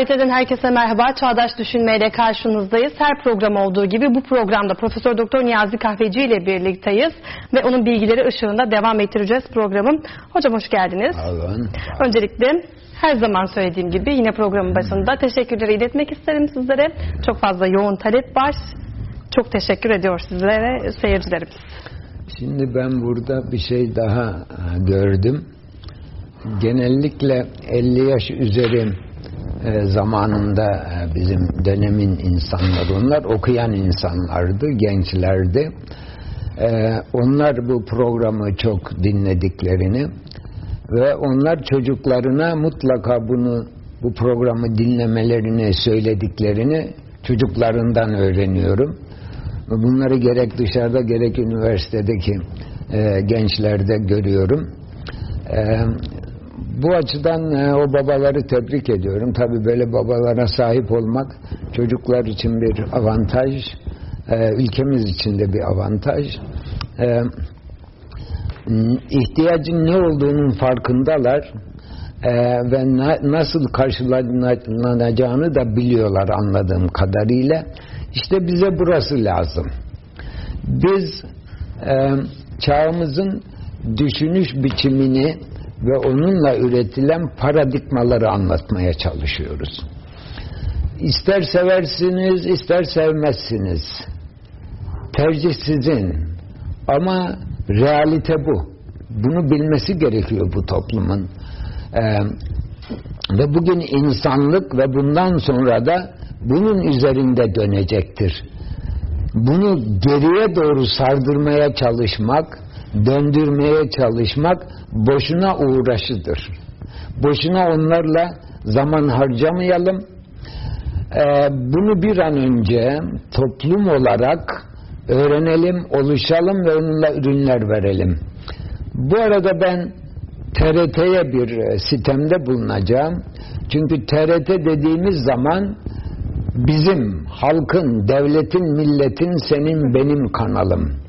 KRT'den herkese merhaba. Çağdaş Düşünmeyle karşınızdayız. Her program olduğu gibi bu programda Profesör Doktor Niyazi Kahveci ile birlikteyiz ve onun bilgileri ışığında devam ettireceğiz programın. Hocam hoş geldiniz. Alın. Öncelikle her zaman söylediğim gibi yine programın başında teşekkürleri iletmek isterim sizlere. Çok fazla yoğun talep var. Çok teşekkür ediyor sizlere seyircilerimiz. Şimdi ben burada bir şey daha gördüm. Genellikle 50 yaş üzeri e, zamanında e, bizim dönemin insanları onlar okuyan insanlardı, gençlerdi. E, onlar bu programı çok dinlediklerini ve onlar çocuklarına mutlaka bunu bu programı dinlemelerini söylediklerini çocuklarından öğreniyorum. Bunları gerek dışarıda gerek üniversitedeki gençlerde görüyorum. Bu açıdan e, o babaları tebrik ediyorum. Tabi böyle babalara sahip olmak çocuklar için bir avantaj, e, ülkemiz için de bir avantaj. E, ihtiyacın ne olduğunun farkındalar e, ve na, nasıl karşılanacağını da biliyorlar anladığım kadarıyla. İşte bize burası lazım. Biz e, çağımızın düşünüş biçimini ve onunla üretilen paradigmaları anlatmaya çalışıyoruz. İster seversiniz, ister sevmezsiniz. Tercih sizin. Ama realite bu. Bunu bilmesi gerekiyor bu toplumun. Ee, ve bugün insanlık ve bundan sonra da bunun üzerinde dönecektir. Bunu geriye doğru sardırmaya çalışmak, döndürmeye çalışmak boşuna uğraşıdır. Boşuna onlarla zaman harcamayalım. Ee, bunu bir an önce toplum olarak öğrenelim, oluşalım ve onunla ürünler verelim. Bu arada ben TRT'ye bir sitemde bulunacağım. Çünkü TRT dediğimiz zaman bizim halkın, devletin, milletin, senin, benim kanalım.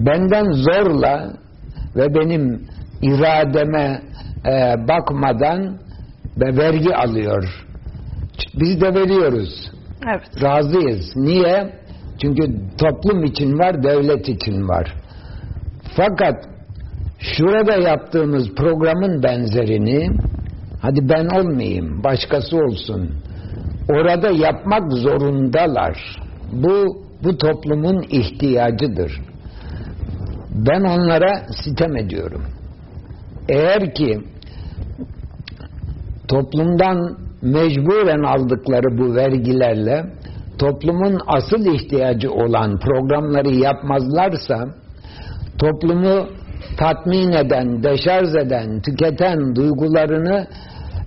Benden zorla ve benim irademe e, bakmadan ve vergi alıyor. Biz de veriyoruz. Evet. Razıyız. Niye? Çünkü toplum için var, devlet için var. Fakat şurada yaptığımız programın benzerini hadi ben olmayayım, başkası olsun. Orada yapmak zorundalar. Bu bu toplumun ihtiyacıdır. Ben onlara sitem ediyorum. Eğer ki toplumdan mecburen aldıkları bu vergilerle toplumun asıl ihtiyacı olan programları yapmazlarsa toplumu tatmin eden, deşarj eden, tüketen duygularını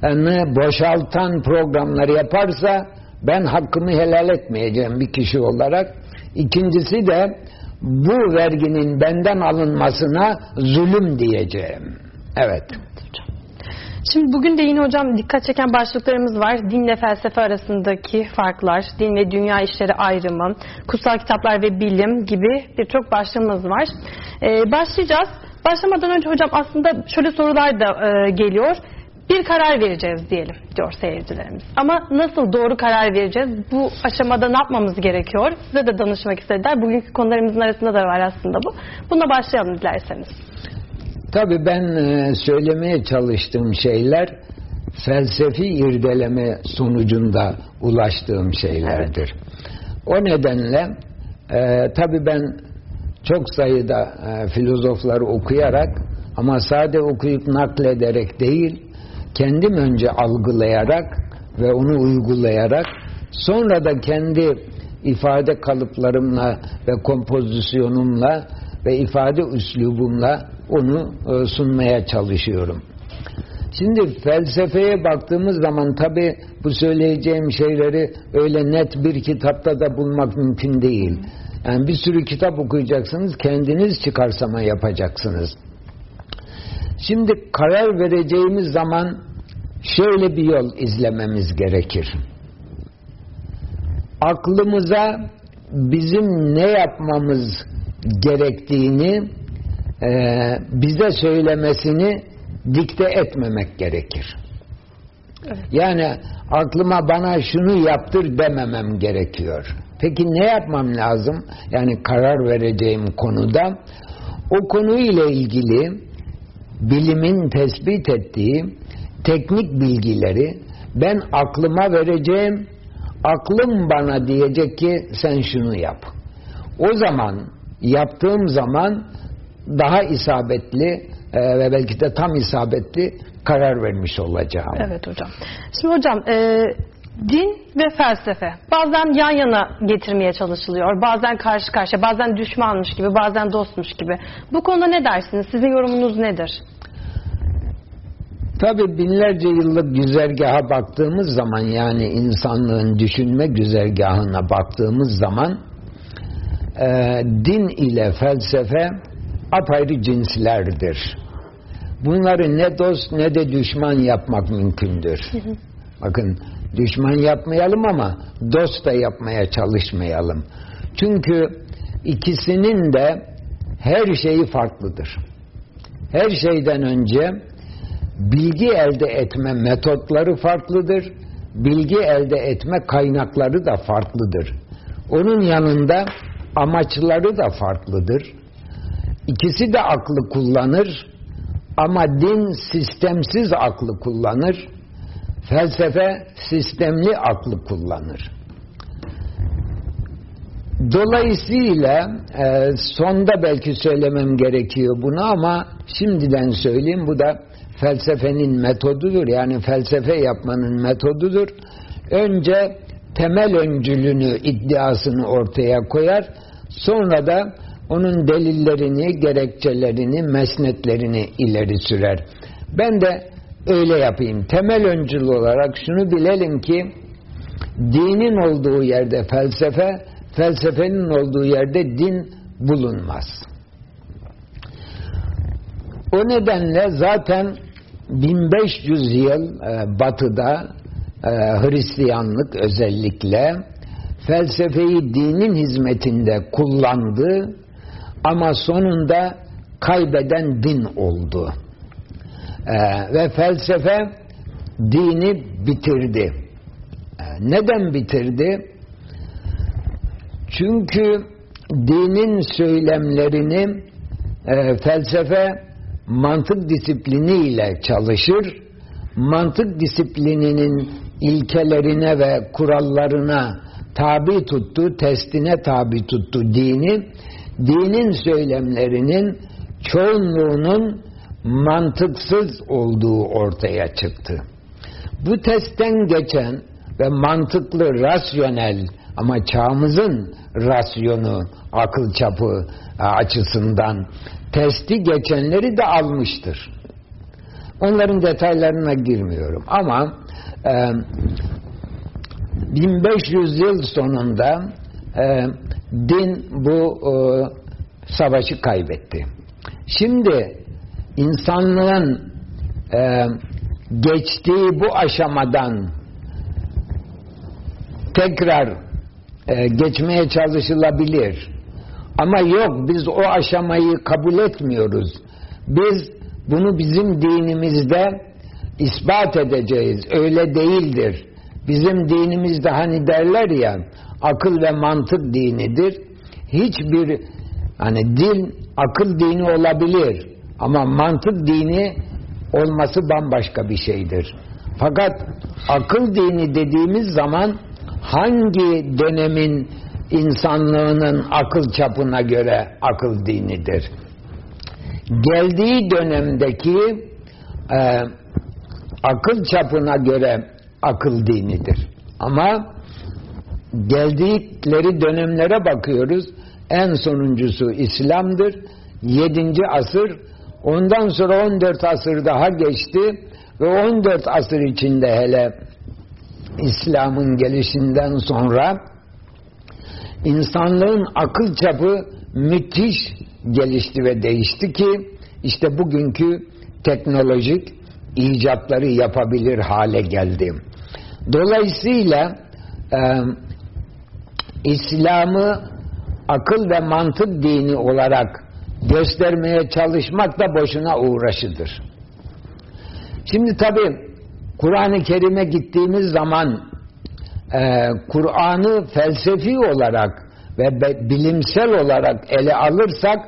yani boşaltan programları yaparsa ben hakkımı helal etmeyeceğim bir kişi olarak. İkincisi de bu verginin benden alınmasına zulüm diyeceğim. Evet. Şimdi bugün de yine hocam dikkat çeken başlıklarımız var. Dinle felsefe arasındaki farklar, din ve dünya işleri ayrımı, kutsal kitaplar ve bilim gibi birçok başlığımız var. Ee, başlayacağız. Başlamadan önce hocam aslında şöyle sorular da e, geliyor. Bir karar vereceğiz diyelim diyor seyircilerimiz. Ama nasıl doğru karar vereceğiz? Bu aşamada ne yapmamız gerekiyor? Size de danışmak istediler. Bugünkü konularımızın arasında da var aslında bu. Bununla başlayalım dilerseniz. Tabii ben söylemeye çalıştığım şeyler felsefi irdeleme sonucunda ulaştığım şeylerdir. O nedenle e, tabii ben çok sayıda e, filozofları okuyarak ama sade okuyup naklederek değil, kendim önce algılayarak ve onu uygulayarak sonra da kendi ifade kalıplarımla ve kompozisyonumla ve ifade üslubumla onu e, sunmaya çalışıyorum. Şimdi felsefeye baktığımız zaman tabi bu söyleyeceğim şeyleri öyle net bir kitapta da bulmak mümkün değil. Yani bir sürü kitap okuyacaksınız, kendiniz çıkarsama yapacaksınız. Şimdi karar vereceğimiz zaman şöyle bir yol izlememiz gerekir. Aklımıza bizim ne yapmamız gerektiğini e, bize söylemesini dikte etmemek gerekir. Yani aklıma bana şunu yaptır dememem gerekiyor. Peki ne yapmam lazım? Yani karar vereceğim konuda o konuyla ilgili bilimin tespit ettiği teknik bilgileri ben aklıma vereceğim. Aklım bana diyecek ki sen şunu yap. O zaman yaptığım zaman daha isabetli e, ve belki de tam isabetli karar vermiş olacağım. Evet hocam. Şimdi hocam e, din ve felsefe bazen yan yana getirmeye çalışılıyor. Bazen karşı karşıya, bazen düşmanmış gibi, bazen dostmuş gibi. Bu konuda ne dersiniz? Sizin yorumunuz nedir? Tabi binlerce yıllık güzergaha baktığımız zaman yani insanlığın düşünme güzergahına baktığımız zaman e, din ile felsefe apayrı cinslerdir. Bunları ne dost ne de düşman yapmak mümkündür. Bakın düşman yapmayalım ama dost da yapmaya çalışmayalım. Çünkü ikisinin de her şeyi farklıdır. Her şeyden önce bilgi elde etme metotları farklıdır. Bilgi elde etme kaynakları da farklıdır. Onun yanında amaçları da farklıdır. İkisi de aklı kullanır ama din sistemsiz aklı kullanır. Felsefe sistemli aklı kullanır. Dolayısıyla e, sonda belki söylemem gerekiyor bunu ama şimdiden söyleyeyim bu da felsefenin metodudur. Yani felsefe yapmanın metodudur. Önce temel öncülünü, iddiasını ortaya koyar. Sonra da onun delillerini, gerekçelerini, mesnetlerini ileri sürer. Ben de öyle yapayım. Temel öncül olarak şunu bilelim ki dinin olduğu yerde felsefe, felsefenin olduğu yerde din bulunmaz. O nedenle zaten 1500 yıl e, batıda e, Hristiyanlık özellikle felsefeyi dinin hizmetinde kullandı ama sonunda kaybeden din oldu. E, ve felsefe dini bitirdi. E, neden bitirdi? Çünkü dinin söylemlerini e, felsefe mantık disipliniyle çalışır. Mantık disiplininin ilkelerine ve kurallarına tabi tuttu, testine tabi tuttu dini. Dinin söylemlerinin çoğunluğunun mantıksız olduğu ortaya çıktı. Bu testten geçen ve mantıklı, rasyonel ama çağımızın rasyonu, akıl çapı açısından testi geçenleri de almıştır. Onların detaylarına girmiyorum ama e, 1500 yıl sonunda e, din bu e, savaşı kaybetti. Şimdi insanlığın e, geçtiği bu aşamadan tekrar e, geçmeye çalışılabilir. Ama yok biz o aşamayı kabul etmiyoruz. Biz bunu bizim dinimizde ispat edeceğiz. Öyle değildir. Bizim dinimizde hani derler ya akıl ve mantık dinidir. Hiçbir hani din akıl dini olabilir ama mantık dini olması bambaşka bir şeydir. Fakat akıl dini dediğimiz zaman hangi dönemin insanlığının akıl çapına göre akıl dinidir. Geldiği dönemdeki e, akıl çapına göre akıl dinidir. Ama geldikleri dönemlere bakıyoruz. En sonuncusu İslam'dır. 7. asır. Ondan sonra 14 asır daha geçti ve 14 asır içinde hele İslam'ın gelişinden sonra insanlığın akıl çapı müthiş gelişti ve değişti ki işte bugünkü teknolojik icatları yapabilir hale geldi. Dolayısıyla e, İslam'ı akıl ve mantık dini olarak göstermeye çalışmak da boşuna uğraşıdır. Şimdi tabi Kur'an-ı Kerim'e gittiğimiz zaman e, Kur'an'ı felsefi olarak ve bilimsel olarak ele alırsak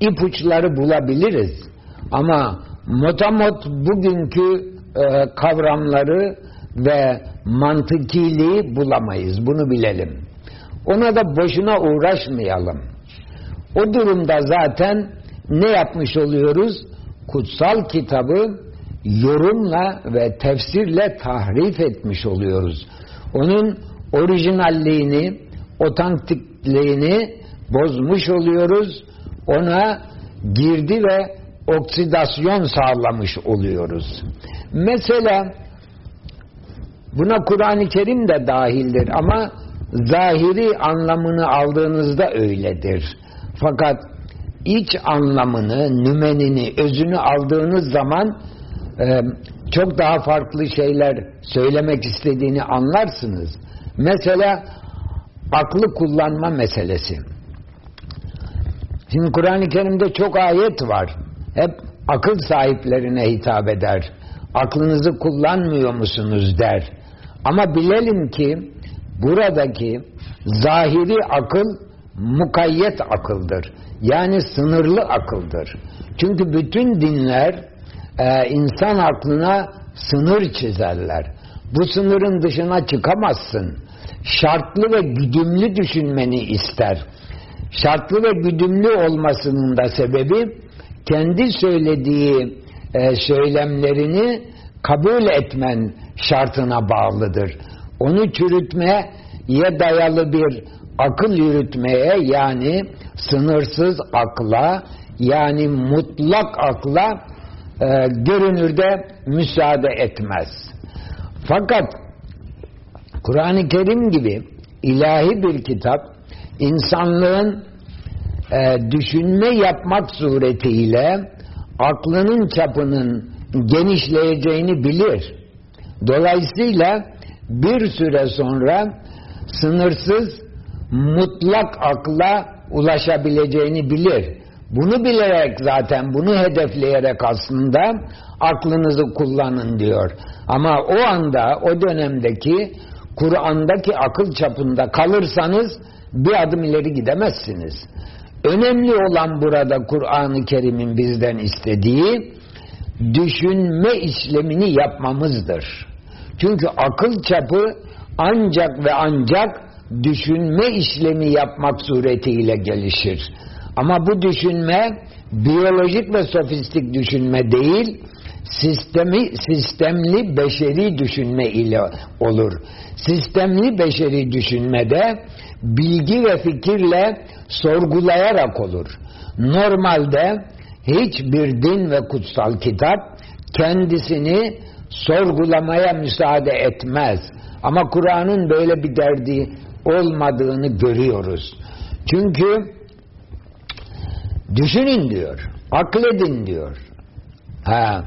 ipuçları bulabiliriz. Ama motamot bugünkü e, kavramları ve mantıkiliği bulamayız. Bunu bilelim. Ona da boşuna uğraşmayalım. O durumda zaten ne yapmış oluyoruz? Kutsal kitabı yorumla ve tefsirle tahrif etmiş oluyoruz. Onun orijinalliğini, otantikliğini bozmuş oluyoruz. Ona girdi ve oksidasyon sağlamış oluyoruz. Mesela buna Kur'an-ı Kerim de dahildir ama zahiri anlamını aldığınızda öyledir. Fakat iç anlamını, nümenini, özünü aldığınız zaman e, çok daha farklı şeyler söylemek istediğini anlarsınız. Mesela aklı kullanma meselesi. Şimdi Kur'an-ı Kerim'de çok ayet var. Hep akıl sahiplerine hitap eder. Aklınızı kullanmıyor musunuz der. Ama bilelim ki buradaki zahiri akıl mukayyet akıldır. Yani sınırlı akıldır. Çünkü bütün dinler e, insan aklına sınır çizerler. Bu sınırın dışına çıkamazsın. Şartlı ve güdümlü düşünmeni ister. Şartlı ve güdümlü olmasının da sebebi kendi söylediği e, söylemlerini kabul etmen şartına bağlıdır. Onu çürütmeye dayalı bir akıl yürütmeye yani sınırsız akla yani mutlak akla e, görünürde müsaade etmez. Fakat Kur'an-ı Kerim gibi ilahi bir kitap insanlığın e, düşünme yapmak suretiyle aklının çapının genişleyeceğini bilir. Dolayısıyla bir süre sonra sınırsız mutlak akla ulaşabileceğini bilir. Bunu bilerek zaten bunu hedefleyerek aslında aklınızı kullanın diyor. Ama o anda o dönemdeki Kur'an'daki akıl çapında kalırsanız bir adım ileri gidemezsiniz. Önemli olan burada Kur'an-ı Kerim'in bizden istediği düşünme işlemini yapmamızdır. Çünkü akıl çapı ancak ve ancak düşünme işlemi yapmak suretiyle gelişir. Ama bu düşünme biyolojik ve sofistik düşünme değil, sistemi, sistemli beşeri düşünme ile olur. Sistemli beşeri düşünmede bilgi ve fikirle sorgulayarak olur. Normalde hiçbir din ve kutsal kitap kendisini sorgulamaya müsaade etmez. Ama Kur'an'ın böyle bir derdi olmadığını görüyoruz. Çünkü düşünün diyor, akledin diyor. Ha,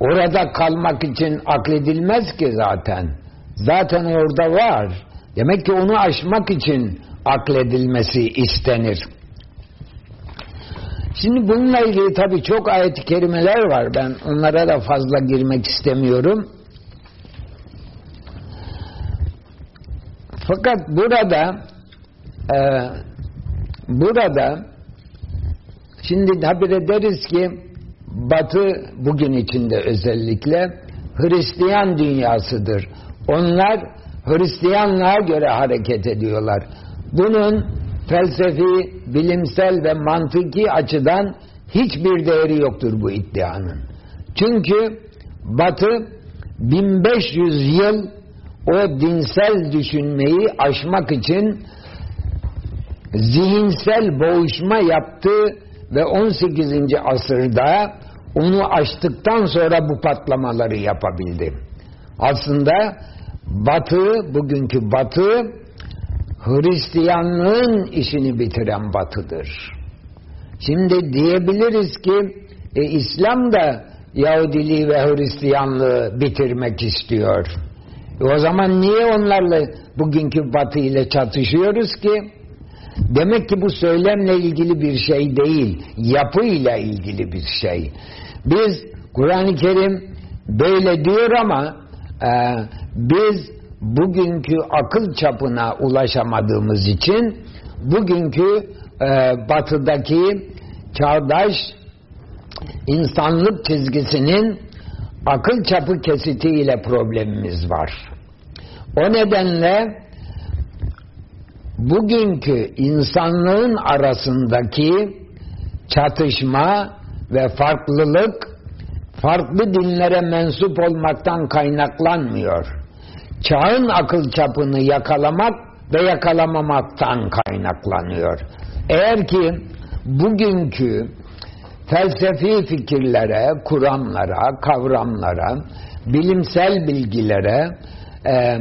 orada kalmak için akledilmez ki zaten. Zaten orada var. Demek ki onu aşmak için akledilmesi istenir. Şimdi bununla ilgili tabii çok ayet-i kerimeler var. Ben onlara da fazla girmek istemiyorum. Fakat burada e, burada şimdi habire deriz ki Batı bugün içinde özellikle Hristiyan dünyasıdır. Onlar Hristiyanlığa göre hareket ediyorlar. Bunun felsefi, bilimsel ve mantıki açıdan hiçbir değeri yoktur bu iddianın. Çünkü Batı 1500 yıl o dinsel düşünmeyi aşmak için zihinsel boğuşma yaptı ve 18. asırda onu aştıktan sonra bu patlamaları yapabildi. Aslında Batı, bugünkü Batı Hristiyanlığın işini bitiren batıdır. Şimdi diyebiliriz ki e, İslam da Yahudiliği ve Hristiyanlığı bitirmek istiyor. E, o zaman niye onlarla bugünkü batı ile çatışıyoruz ki? Demek ki bu söylemle ilgili bir şey değil, yapıyla ilgili bir şey. Biz Kur'an-ı Kerim böyle diyor ama Ee, biz bugünkü akıl çapına ulaşamadığımız için bugünkü e, batıdaki çağdaş insanlık çizgisinin akıl çapı kesitiyle problemimiz var. O nedenle bugünkü insanlığın arasındaki çatışma ve farklılık farklı dinlere mensup olmaktan kaynaklanmıyor. Çağın akıl çapını yakalamak ve yakalamamaktan kaynaklanıyor. Eğer ki bugünkü felsefi fikirlere, kuramlara, kavramlara, bilimsel bilgilere e,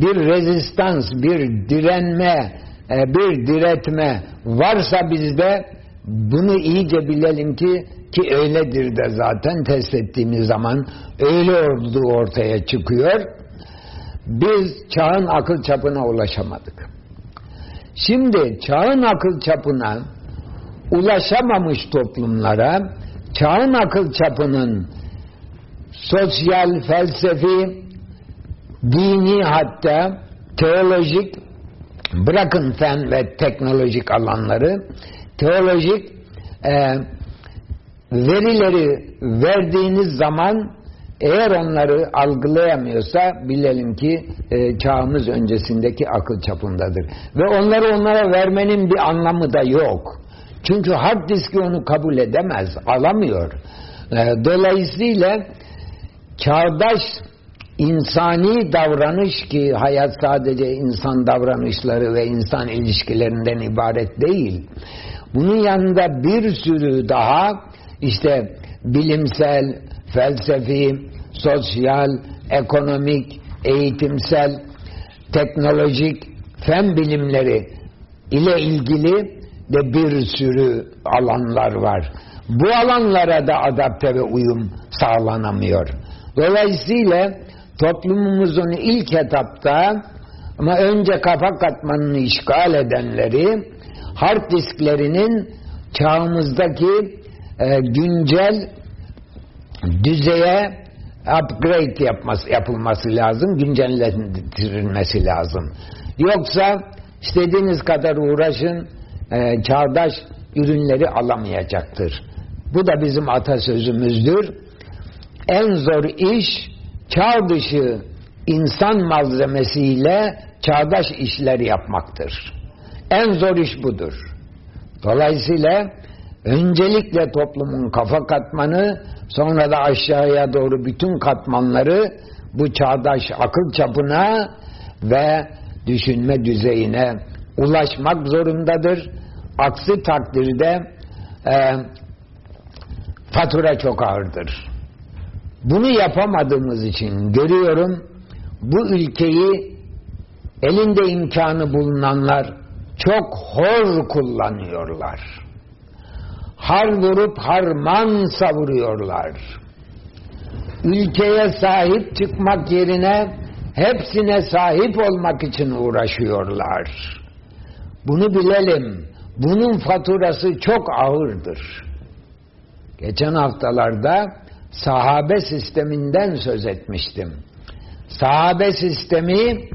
bir rezistans, bir direnme, e, bir diretme varsa bizde bunu iyice bilelim ki ki öyledir de zaten test ettiğimiz zaman öyle olduğu ortaya çıkıyor. Biz çağın akıl çapına ulaşamadık. Şimdi çağın akıl çapına ulaşamamış toplumlara çağın akıl çapının sosyal, felsefi, dini hatta teolojik bırakın fen ve teknolojik alanları teolojik e, verileri verdiğiniz zaman eğer onları algılayamıyorsa bilelim ki e, çağımız öncesindeki akıl çapındadır. Ve onları onlara vermenin bir anlamı da yok. Çünkü hard diski onu kabul edemez, alamıyor. E, dolayısıyla çağdaş insani davranış ki hayat sadece insan davranışları ve insan ilişkilerinden ibaret değil. Bunun yanında bir sürü daha işte bilimsel, felsefi, sosyal, ekonomik, eğitimsel, teknolojik, fen bilimleri ile ilgili de bir sürü alanlar var. Bu alanlara da adapte ve uyum sağlanamıyor. Dolayısıyla toplumumuzun ilk etapta ama önce kafa katmanını işgal edenleri hard disklerinin çağımızdaki e, güncel düzeye upgrade yapması, yapılması lazım, güncellendirilmesi lazım. Yoksa istediğiniz kadar uğraşın, e, çağdaş ürünleri alamayacaktır. Bu da bizim atasözümüzdür. En zor iş çağ dışı insan malzemesiyle çağdaş işler yapmaktır. En zor iş budur. Dolayısıyla öncelikle toplumun kafa katmanı sonra da aşağıya doğru bütün katmanları bu çağdaş akıl çapına ve düşünme düzeyine ulaşmak zorundadır. Aksi takdirde e, fatura çok ağırdır. Bunu yapamadığımız için görüyorum bu ülkeyi elinde imkanı bulunanlar çok hor kullanıyorlar. Har vurup harman savuruyorlar. Ülkeye sahip çıkmak yerine hepsine sahip olmak için uğraşıyorlar. Bunu bilelim. Bunun faturası çok ağırdır. Geçen haftalarda sahabe sisteminden söz etmiştim. Sahabe sistemi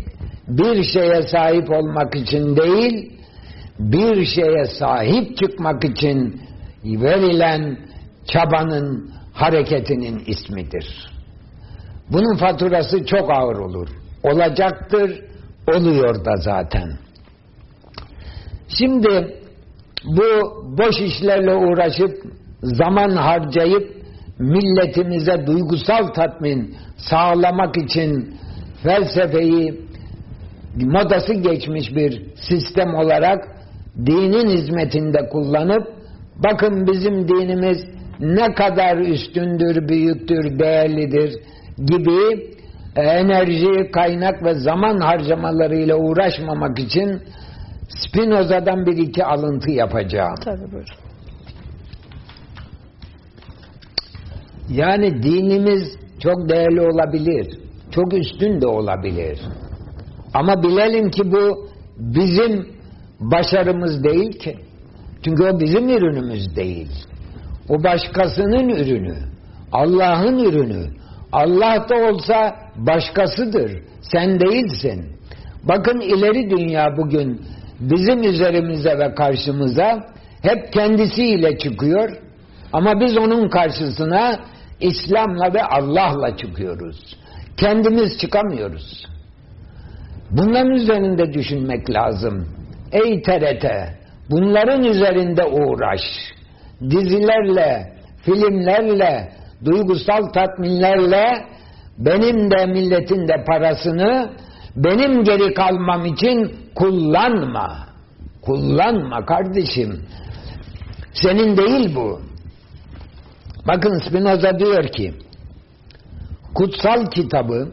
bir şeye sahip olmak için değil, bir şeye sahip çıkmak için verilen çabanın hareketinin ismidir. Bunun faturası çok ağır olur. Olacaktır, oluyor da zaten. Şimdi bu boş işlerle uğraşıp zaman harcayıp milletimize duygusal tatmin sağlamak için felsefeyi modası geçmiş bir sistem olarak dinin hizmetinde kullanıp bakın bizim dinimiz ne kadar üstündür, büyüktür, değerlidir gibi enerji, kaynak ve zaman harcamalarıyla uğraşmamak için Spinoza'dan bir iki alıntı yapacağım. Tabii buyurun. Yani dinimiz çok değerli olabilir. Çok üstün de olabilir. Ama bilelim ki bu bizim başarımız değil ki. Çünkü o bizim ürünümüz değil. O başkasının ürünü. Allah'ın ürünü. Allah da olsa başkasıdır. Sen değilsin. Bakın ileri dünya bugün bizim üzerimize ve karşımıza hep kendisiyle çıkıyor. Ama biz onun karşısına İslam'la ve Allah'la çıkıyoruz. Kendimiz çıkamıyoruz. Bunların üzerinde düşünmek lazım. Ey TRT, bunların üzerinde uğraş. Dizilerle, filmlerle, duygusal tatminlerle benim de milletin de parasını benim geri kalmam için kullanma. Kullanma kardeşim. Senin değil bu. Bakın Spinoza diyor ki kutsal kitabı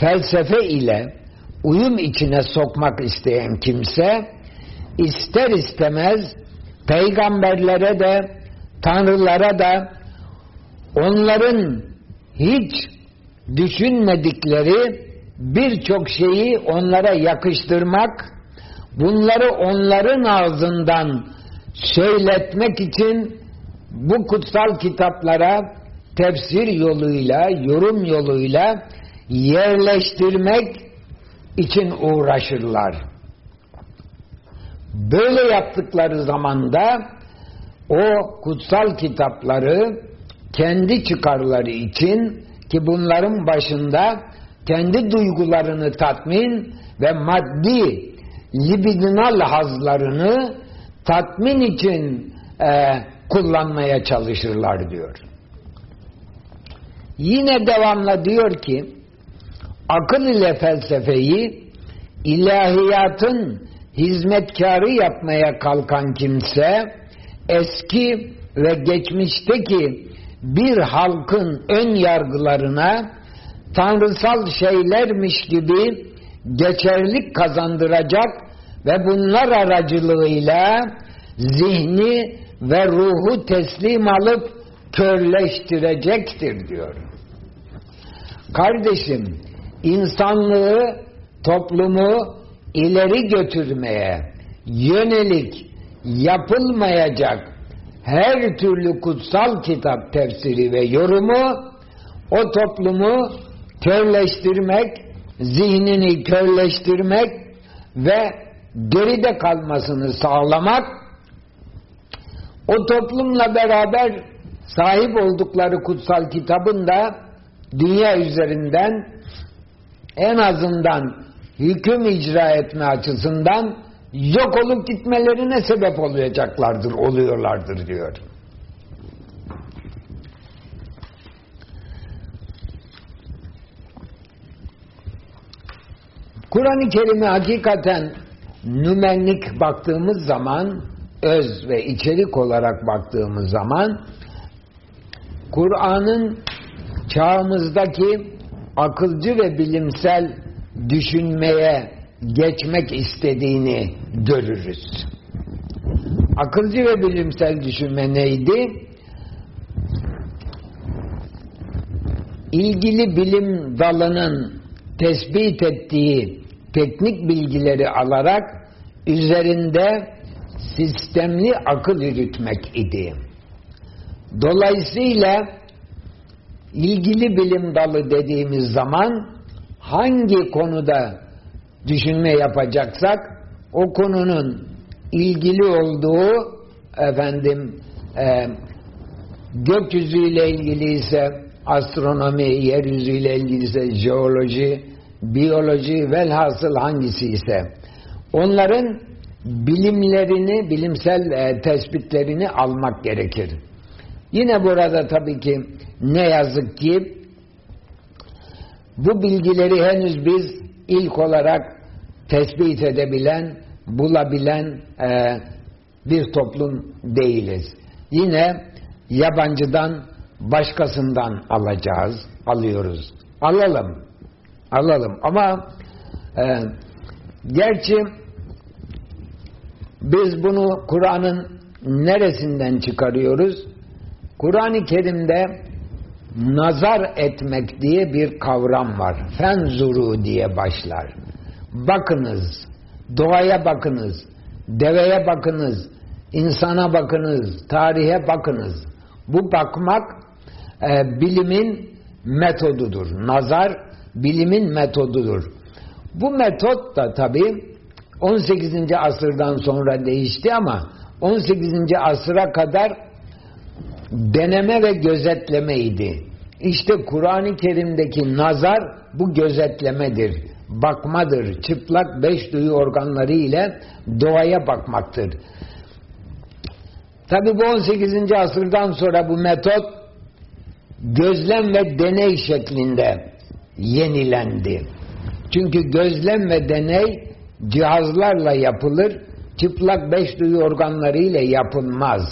felsefe ile uyum içine sokmak isteyen kimse ister istemez peygamberlere de tanrılara da onların hiç düşünmedikleri birçok şeyi onlara yakıştırmak, bunları onların ağzından söyletmek için bu kutsal kitaplara tefsir yoluyla, yorum yoluyla yerleştirmek için uğraşırlar. Böyle yaptıkları zamanda o kutsal kitapları kendi çıkarları için ki bunların başında kendi duygularını tatmin ve maddi libidinal hazlarını tatmin için e, kullanmaya çalışırlar diyor. Yine devamla diyor ki akıl ile felsefeyi ilahiyatın hizmetkarı yapmaya kalkan kimse eski ve geçmişteki bir halkın ön yargılarına tanrısal şeylermiş gibi geçerlik kazandıracak ve bunlar aracılığıyla zihni ve ruhu teslim alıp körleştirecektir diyor. Kardeşim, insanlığı, toplumu ileri götürmeye yönelik yapılmayacak her türlü kutsal kitap tefsiri ve yorumu o toplumu körleştirmek, zihnini körleştirmek ve geride kalmasını sağlamak o toplumla beraber sahip oldukları kutsal kitabın da dünya üzerinden en azından hüküm icra etme açısından yok olup gitmelerine sebep olacaklardır, oluyorlardır diyor. Kur'an-ı Kerim'e hakikaten nümenlik baktığımız zaman, öz ve içerik olarak baktığımız zaman, Kur'an'ın çağımızdaki akılcı ve bilimsel düşünmeye geçmek istediğini görürüz. Akılcı ve bilimsel düşünme neydi? İlgili bilim dalının tespit ettiği teknik bilgileri alarak üzerinde sistemli akıl yürütmek idi. Dolayısıyla ilgili bilim dalı dediğimiz zaman hangi konuda düşünme yapacaksak o konunun ilgili olduğu efendim e, gökyüzüyle ilgili ise astronomi, yeryüzüyle ilgili ise jeoloji, biyoloji velhasıl hangisi ise onların bilimlerini, bilimsel e, tespitlerini almak gerekir. Yine burada tabii ki ne yazık ki bu bilgileri henüz biz ilk olarak tespit edebilen, bulabilen e, bir toplum değiliz. Yine yabancıdan, başkasından alacağız, alıyoruz. Alalım, alalım. Ama e, gerçi biz bunu Kur'an'ın neresinden çıkarıyoruz? Kur'an-ı Kerim'de nazar etmek diye bir kavram var. Fenzuru diye başlar. Bakınız, doğaya bakınız, deveye bakınız, insana bakınız, tarihe bakınız. Bu bakmak e, bilimin metodudur. Nazar bilimin metodudur. Bu metot da tabi 18. asırdan sonra değişti ama 18. asıra kadar deneme ve gözetlemeydi. İşte Kur'an-ı Kerim'deki nazar bu gözetlemedir, bakmadır. Çıplak beş duyu organları ile doğaya bakmaktır. Tabi bu 18. asırdan sonra bu metot gözlem ve deney şeklinde yenilendi. Çünkü gözlem ve deney cihazlarla yapılır, çıplak beş duyu organları ile yapılmaz.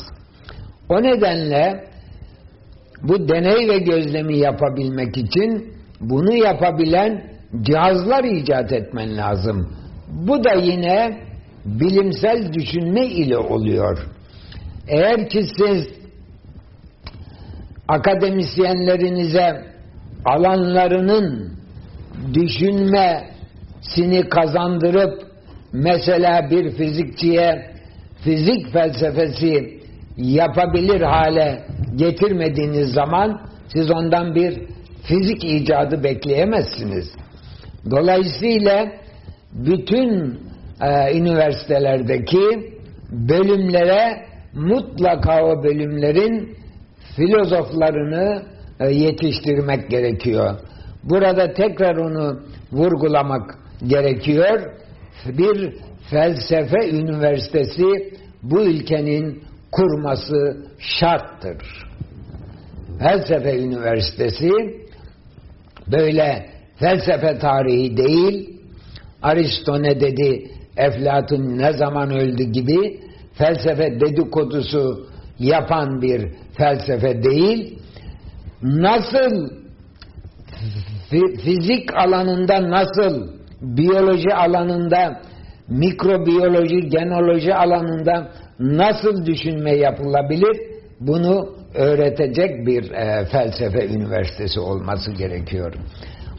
O nedenle bu deney ve gözlemi yapabilmek için bunu yapabilen cihazlar icat etmen lazım. Bu da yine bilimsel düşünme ile oluyor. Eğer ki siz akademisyenlerinize alanlarının düşünmesini kazandırıp mesela bir fizikçiye fizik felsefesi yapabilir hale getirmediğiniz zaman siz ondan bir fizik icadı bekleyemezsiniz. Dolayısıyla bütün e, üniversitelerdeki bölümlere mutlaka o bölümlerin filozoflarını e, yetiştirmek gerekiyor. Burada tekrar onu vurgulamak gerekiyor. Bir felsefe üniversitesi bu ülkenin kurması şarttır. Felsefe üniversitesi böyle felsefe tarihi değil, Aristo dedi, Eflatun ne zaman öldü gibi felsefe dedikodusu yapan bir felsefe değil, nasıl fizik alanında nasıl biyoloji alanında mikrobiyoloji, genoloji alanında nasıl düşünme yapılabilir bunu öğretecek bir e, felsefe üniversitesi olması gerekiyor.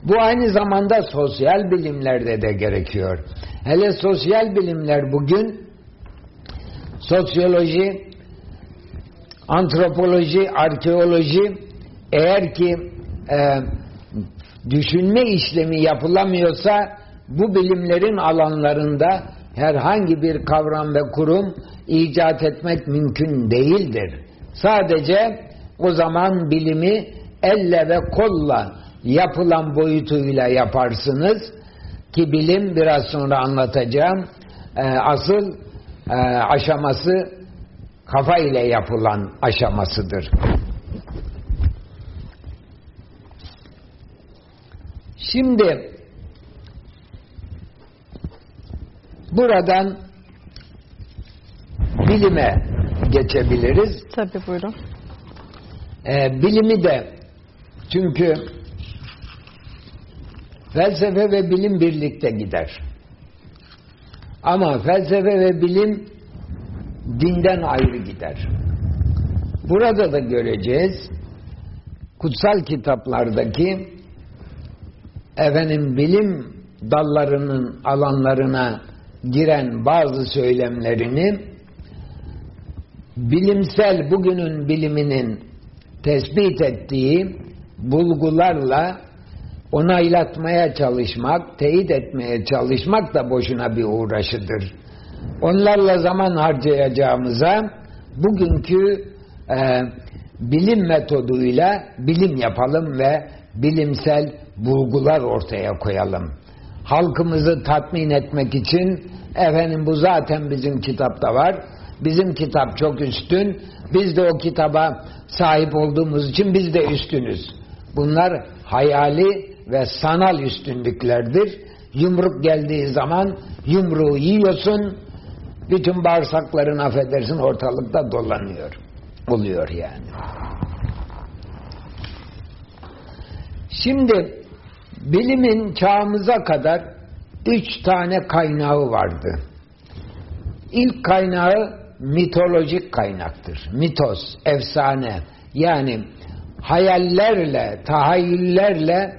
Bu aynı zamanda sosyal bilimlerde de gerekiyor. Hele sosyal bilimler bugün sosyoloji, antropoloji, arkeoloji eğer ki e, düşünme işlemi yapılamıyorsa bu bilimlerin alanlarında herhangi bir kavram ve kurum icat etmek mümkün değildir. Sadece o zaman bilimi elle ve kolla yapılan boyutuyla yaparsınız ki bilim biraz sonra anlatacağım e, asıl e, aşaması kafa ile yapılan aşamasıdır. Şimdi buradan bilime geçebiliriz. Tabii buyurun. Ee, bilimi de çünkü felsefe ve bilim birlikte gider. Ama felsefe ve bilim dinden ayrı gider. Burada da göreceğiz kutsal kitaplardaki efendim bilim dallarının alanlarına giren bazı söylemlerini bilimsel bugünün biliminin tespit ettiği bulgularla onaylatmaya çalışmak, teyit etmeye çalışmak da boşuna bir uğraşıdır. Onlarla zaman harcayacağımıza bugünkü e, bilim metoduyla bilim yapalım ve bilimsel bulgular ortaya koyalım. Halkımızı tatmin etmek için efendim bu zaten bizim kitapta var. Bizim kitap çok üstün. Biz de o kitaba sahip olduğumuz için biz de üstünüz. Bunlar hayali ve sanal üstünlüklerdir. Yumruk geldiği zaman yumruğu yiyorsun, bütün bağırsakların affedersin ortalıkta dolanıyor. Oluyor yani. Şimdi bilimin çağımıza kadar üç tane kaynağı vardı. İlk kaynağı mitolojik kaynaktır. Mitos, efsane. Yani hayallerle, tahayyüllerle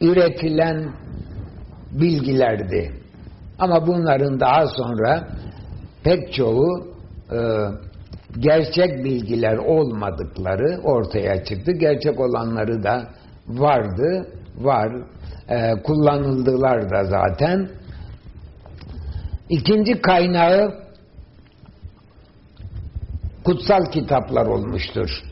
üretilen bilgilerdi. Ama bunların daha sonra pek çoğu e, gerçek bilgiler olmadıkları ortaya çıktı. Gerçek olanları da vardı, var, e, kullanıldılar da zaten. İkinci kaynağı kutsal kitaplar olmuştur.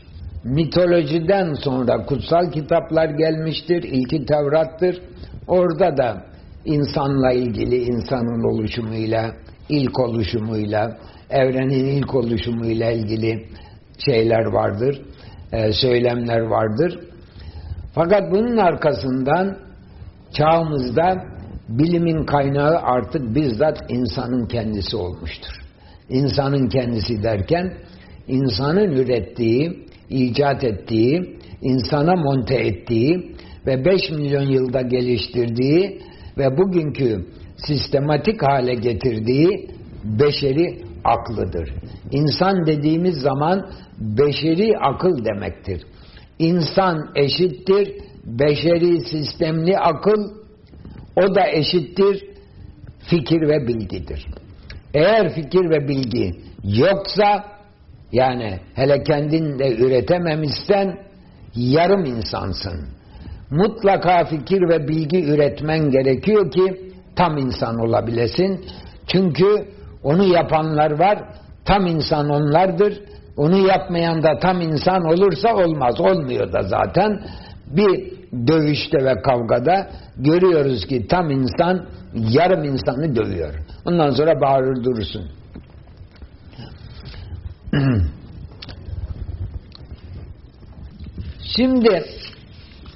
Mitolojiden sonra kutsal kitaplar gelmiştir. İlki Tevrat'tır. Orada da insanla ilgili, insanın oluşumuyla, ilk oluşumuyla, evrenin ilk oluşumuyla ilgili şeyler vardır, e, söylemler vardır. Fakat bunun arkasından çağımızda bilimin kaynağı artık bizzat insanın kendisi olmuştur. İnsanın kendisi derken insanın ürettiği, icat ettiği, insana monte ettiği ve 5 milyon yılda geliştirdiği ve bugünkü sistematik hale getirdiği beşeri aklıdır. İnsan dediğimiz zaman beşeri akıl demektir. İnsan eşittir beşeri sistemli akıl, o da eşittir fikir ve bilgidir. Eğer fikir ve bilgi yoksa yani hele kendin de üretememişsen yarım insansın. Mutlaka fikir ve bilgi üretmen gerekiyor ki tam insan olabilesin. Çünkü onu yapanlar var, tam insan onlardır. Onu yapmayan da tam insan olursa olmaz, olmuyor da zaten. Bir dövüşte ve kavgada görüyoruz ki tam insan yarım insanı dövüyor. Ondan sonra bağırır durursun. Şimdi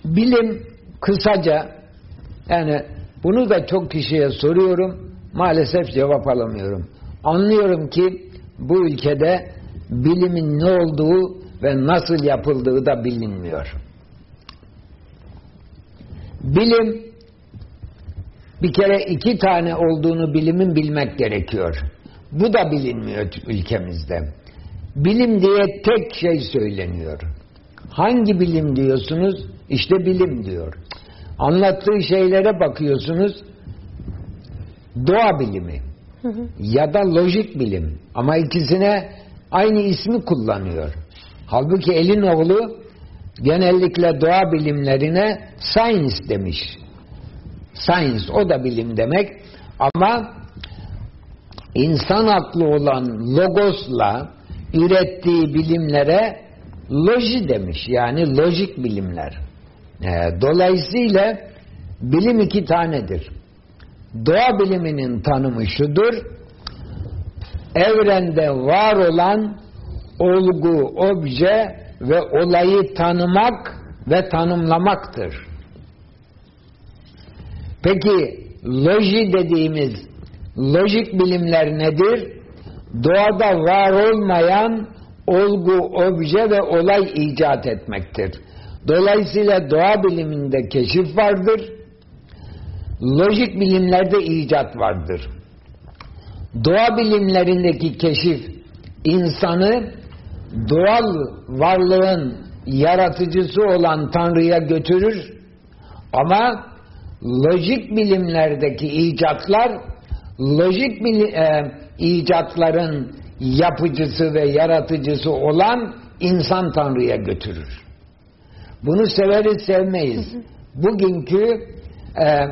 bilim kısaca yani bunu da çok kişiye soruyorum maalesef cevap alamıyorum. Anlıyorum ki bu ülkede bilimin ne olduğu ve nasıl yapıldığı da bilinmiyor. Bilim bir kere iki tane olduğunu bilimin bilmek gerekiyor. Bu da bilinmiyor ülkemizde. Bilim diye tek şey söyleniyor. Hangi bilim diyorsunuz? İşte bilim diyor. Anlattığı şeylere bakıyorsunuz. Doğa bilimi ya da lojik bilim ama ikisine aynı ismi kullanıyor. Halbuki elin oğlu genellikle doğa bilimlerine science demiş. Science o da bilim demek ama insan aklı olan logosla ürettiği bilimlere loji demiş. Yani lojik bilimler. E, dolayısıyla bilim iki tanedir. Doğa biliminin tanımı şudur. Evrende var olan olgu, obje ve olayı tanımak ve tanımlamaktır. Peki loji dediğimiz lojik bilimler nedir? Doğada var olmayan olgu, obje ve olay icat etmektir. Dolayısıyla doğa biliminde keşif vardır. Lojik bilimlerde icat vardır. Doğa bilimlerindeki keşif insanı doğal varlığın yaratıcısı olan Tanrı'ya götürür ama lojik bilimlerdeki icatlar lojik bilim, e, icatların yapıcısı ve yaratıcısı olan insan Tanrı'ya götürür. Bunu severiz sevmeyiz. Bugünkü e,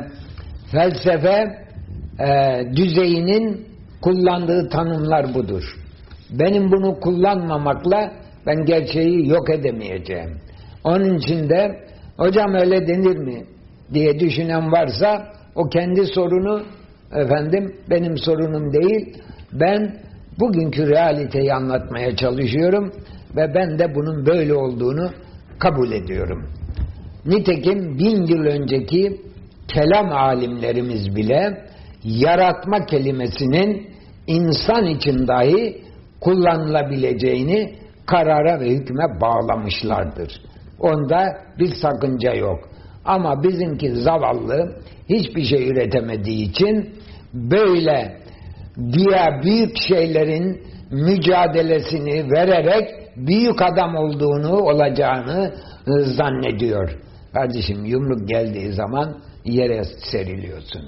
felsefe e, düzeyinin kullandığı tanımlar budur. Benim bunu kullanmamakla ben gerçeği yok edemeyeceğim. Onun için de hocam öyle denir mi diye düşünen varsa o kendi sorunu efendim benim sorunum değil. Ben bugünkü realiteyi anlatmaya çalışıyorum ve ben de bunun böyle olduğunu kabul ediyorum. Nitekim bin yıl önceki kelam alimlerimiz bile yaratma kelimesinin insan için dahi kullanılabileceğini karara ve hükme bağlamışlardır. Onda bir sakınca yok. Ama bizimki zavallı hiçbir şey üretemediği için böyle diğer büyük şeylerin mücadelesini vererek büyük adam olduğunu olacağını zannediyor. Kardeşim yumruk geldiği zaman yere seriliyorsun.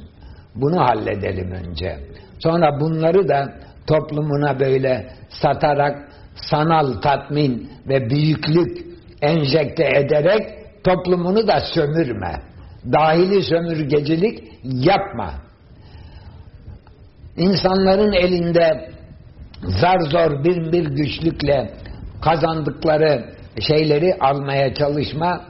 Bunu halledelim önce. Sonra bunları da toplumuna böyle satarak sanal tatmin ve büyüklük enjekte ederek toplumunu da sömürme. Dahili sömürgecilik yapma. İnsanların elinde zar zor bir bir güçlükle kazandıkları şeyleri almaya çalışma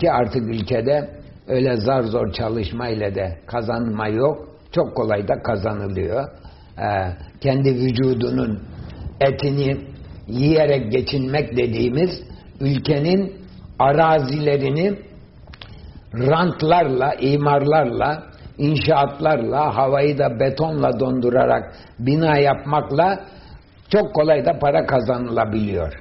ki artık ülkede öyle zar zor çalışma ile de kazanma yok. Çok kolay da kazanılıyor. Kendi vücudunun etini yiyerek geçinmek dediğimiz ülkenin arazilerini rantlarla, imarlarla, inşaatlarla, havayı da betonla dondurarak bina yapmakla çok kolay da para kazanılabiliyor.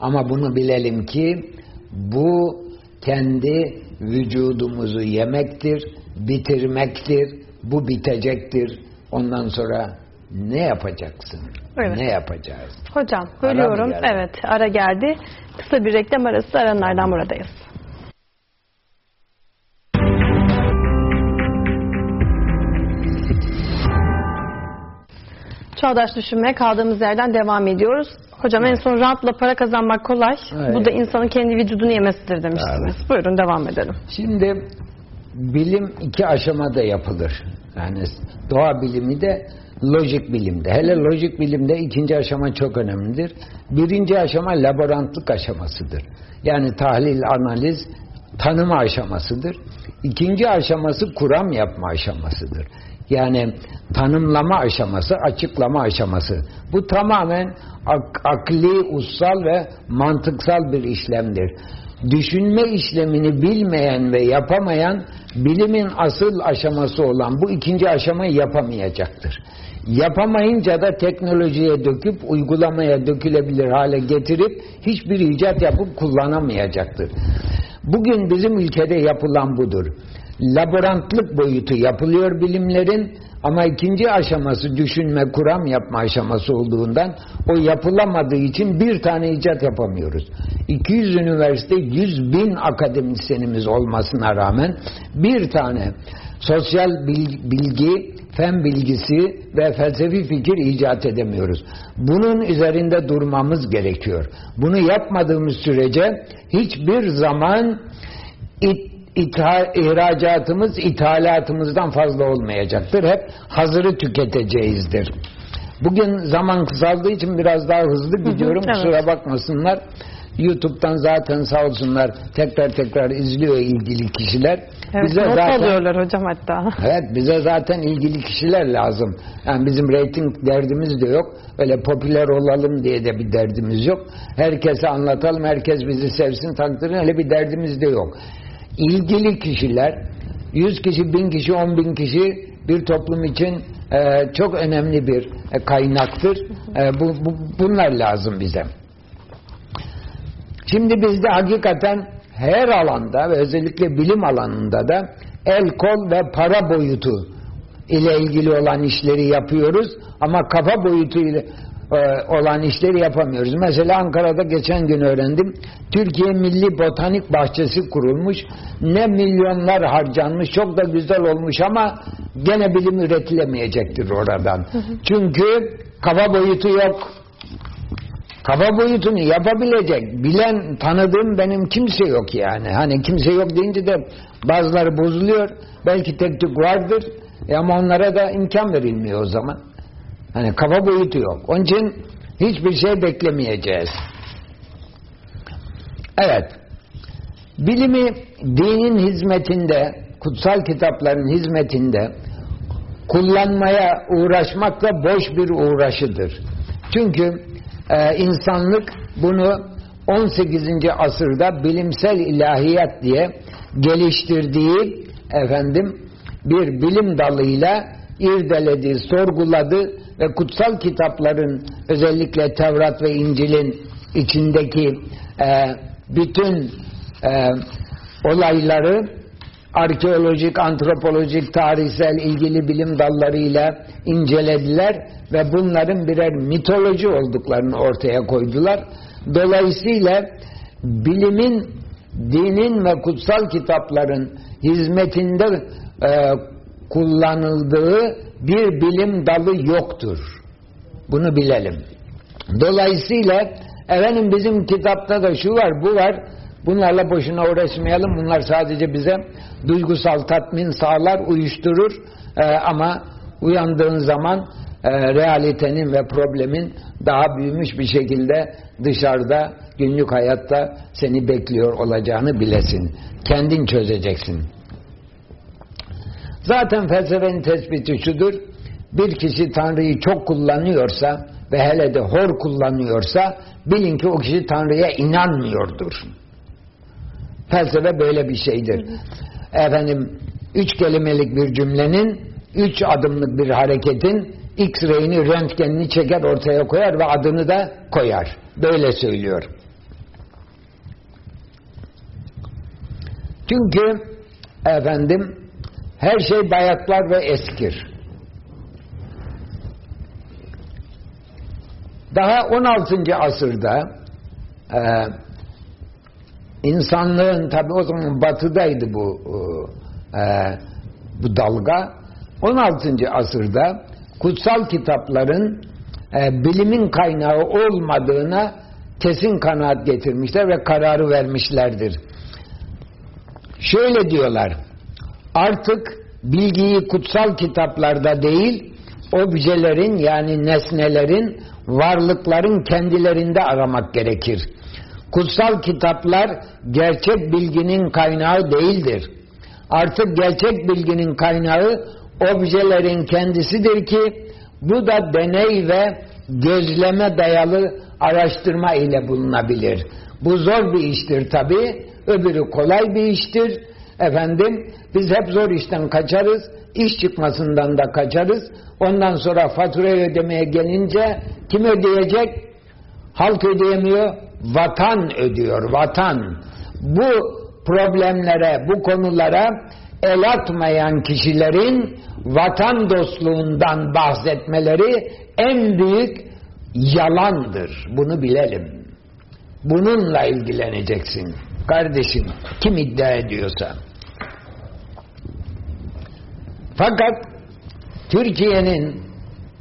Ama bunu bilelim ki bu kendi vücudumuzu yemektir, bitirmektir, bu bitecektir. Ondan sonra ne yapacaksın? Evet. Ne yapacağız? Hocam Ara bölüyorum. geldi? Evet ara geldi. Kısa bir reklam arası aranlardan buradayız. Çağdaş düşünmeye kaldığımız yerden devam ediyoruz. Hocam en son rahatla para kazanmak kolay. Evet. Bu da insanın kendi vücudunu yemesidir demiştiniz. Buyurun devam edelim. Şimdi bilim iki aşamada yapılır. Yani doğa bilimi de lojik bilimde. Hele lojik bilimde ikinci aşama çok önemlidir. Birinci aşama laborantlık aşamasıdır. Yani tahlil, analiz, tanıma aşamasıdır. İkinci aşaması kuram yapma aşamasıdır. Yani tanımlama aşaması, açıklama aşaması. Bu tamamen ak- akli, ussal ve mantıksal bir işlemdir. Düşünme işlemini bilmeyen ve yapamayan bilimin asıl aşaması olan bu ikinci aşamayı yapamayacaktır. Yapamayınca da teknolojiye döküp uygulamaya dökülebilir hale getirip hiçbir icat yapıp kullanamayacaktır. Bugün bizim ülkede yapılan budur. Laborantlık boyutu yapılıyor bilimlerin ama ikinci aşaması düşünme, kuram yapma aşaması olduğundan o yapılamadığı için bir tane icat yapamıyoruz. 200 üniversite 100 bin akademisyenimiz olmasına rağmen bir tane sosyal bil- bilgi, fen bilgisi ve felsefi fikir icat edemiyoruz. Bunun üzerinde durmamız gerekiyor. Bunu yapmadığımız sürece hiçbir zaman it, itha- ihracatımız ithalatımızdan fazla olmayacaktır. Hep hazırı tüketeceğizdir. Bugün zaman kısaldığı için biraz daha hızlı gidiyorum. evet. Kusura bakmasınlar. YouTube'dan zaten sağ olsunlar tekrar tekrar izliyor ilgili kişiler. Evet, Bize not zaten alıyorlar hocam hatta. Evet bize zaten ilgili kişiler lazım. Yani bizim reyting derdimiz de yok. Öyle popüler olalım diye de bir derdimiz yok. Herkese anlatalım, herkes bizi sevsin, takdirin öyle bir derdimiz de yok. İlgili kişiler, 100 kişi, 1000 kişi, 10 bin kişi bir toplum için e, çok önemli bir e, kaynaktır. E, bu, bu, bunlar lazım bize. Şimdi bizde hakikaten her alanda ve özellikle bilim alanında da el kol ve para boyutu ile ilgili olan işleri yapıyoruz ama kafa boyutu ile e, olan işleri yapamıyoruz. Mesela Ankara'da geçen gün öğrendim. Türkiye Milli Botanik Bahçesi kurulmuş. Ne milyonlar harcanmış. Çok da güzel olmuş ama gene bilim üretilemeyecektir oradan. Çünkü kafa boyutu yok. Kafa boyutunu yapabilecek, bilen, tanıdığım benim kimse yok yani. Hani kimse yok deyince de bazıları bozuluyor. Belki tek tük vardır e ama onlara da imkan verilmiyor o zaman. Hani kafa boyutu yok. Onun için hiçbir şey beklemeyeceğiz. Evet. Bilimi dinin hizmetinde, kutsal kitapların hizmetinde kullanmaya uğraşmakla boş bir uğraşıdır. Çünkü e, insanlık bunu 18. asırda bilimsel ilahiyat diye geliştirdiği efendim bir bilim dalıyla irdeledi, sorguladı ve kutsal kitapların özellikle Tevrat ve İncil'in içindeki e, bütün e, olayları arkeolojik, antropolojik, tarihsel ilgili bilim dallarıyla incelediler ve bunların birer mitoloji olduklarını ortaya koydular. Dolayısıyla bilimin, dinin ve kutsal kitapların hizmetinde e, kullanıldığı bir bilim dalı yoktur. Bunu bilelim. Dolayısıyla efendim bizim kitapta da şu var, bu var. Bunlarla boşuna uğraşmayalım. Bunlar sadece bize duygusal tatmin sağlar, uyuşturur. Ee, ama uyandığın zaman e, realitenin ve problemin daha büyümüş bir şekilde dışarıda günlük hayatta seni bekliyor olacağını bilesin. Kendin çözeceksin. Zaten felsefenin tespiti şudur. Bir kişi Tanrı'yı çok kullanıyorsa ve hele de hor kullanıyorsa bilin ki o kişi Tanrı'ya inanmıyordur. Felsefe böyle bir şeydir. Efendim üç kelimelik bir cümlenin üç adımlık bir hareketin X-ray'ini, röntgenini çeker ortaya koyar ve adını da koyar. Böyle söylüyor. Çünkü efendim her şey bayatlar ve eskir. Daha 16. asırda e, insanlığın tabi o zaman batıdaydı bu e, bu dalga 16. asırda kutsal kitapların e, bilimin kaynağı olmadığına kesin kanaat getirmişler ve kararı vermişlerdir. Şöyle diyorlar artık bilgiyi kutsal kitaplarda değil objelerin yani nesnelerin varlıkların kendilerinde aramak gerekir. Kutsal kitaplar gerçek bilginin kaynağı değildir. Artık gerçek bilginin kaynağı objelerin kendisidir ki bu da deney ve gözleme dayalı araştırma ile bulunabilir. Bu zor bir iştir tabi, öbürü kolay bir iştir. Efendim biz hep zor işten kaçarız, iş çıkmasından da kaçarız. Ondan sonra faturayı ödemeye gelince kim ödeyecek? Halk ödeyemiyor, vatan ödüyor, vatan. Bu problemlere, bu konulara el atmayan kişilerin vatan dostluğundan bahsetmeleri en büyük yalandır. Bunu bilelim. Bununla ilgileneceksin. Kardeşim kim iddia ediyorsa. Fakat Türkiye'nin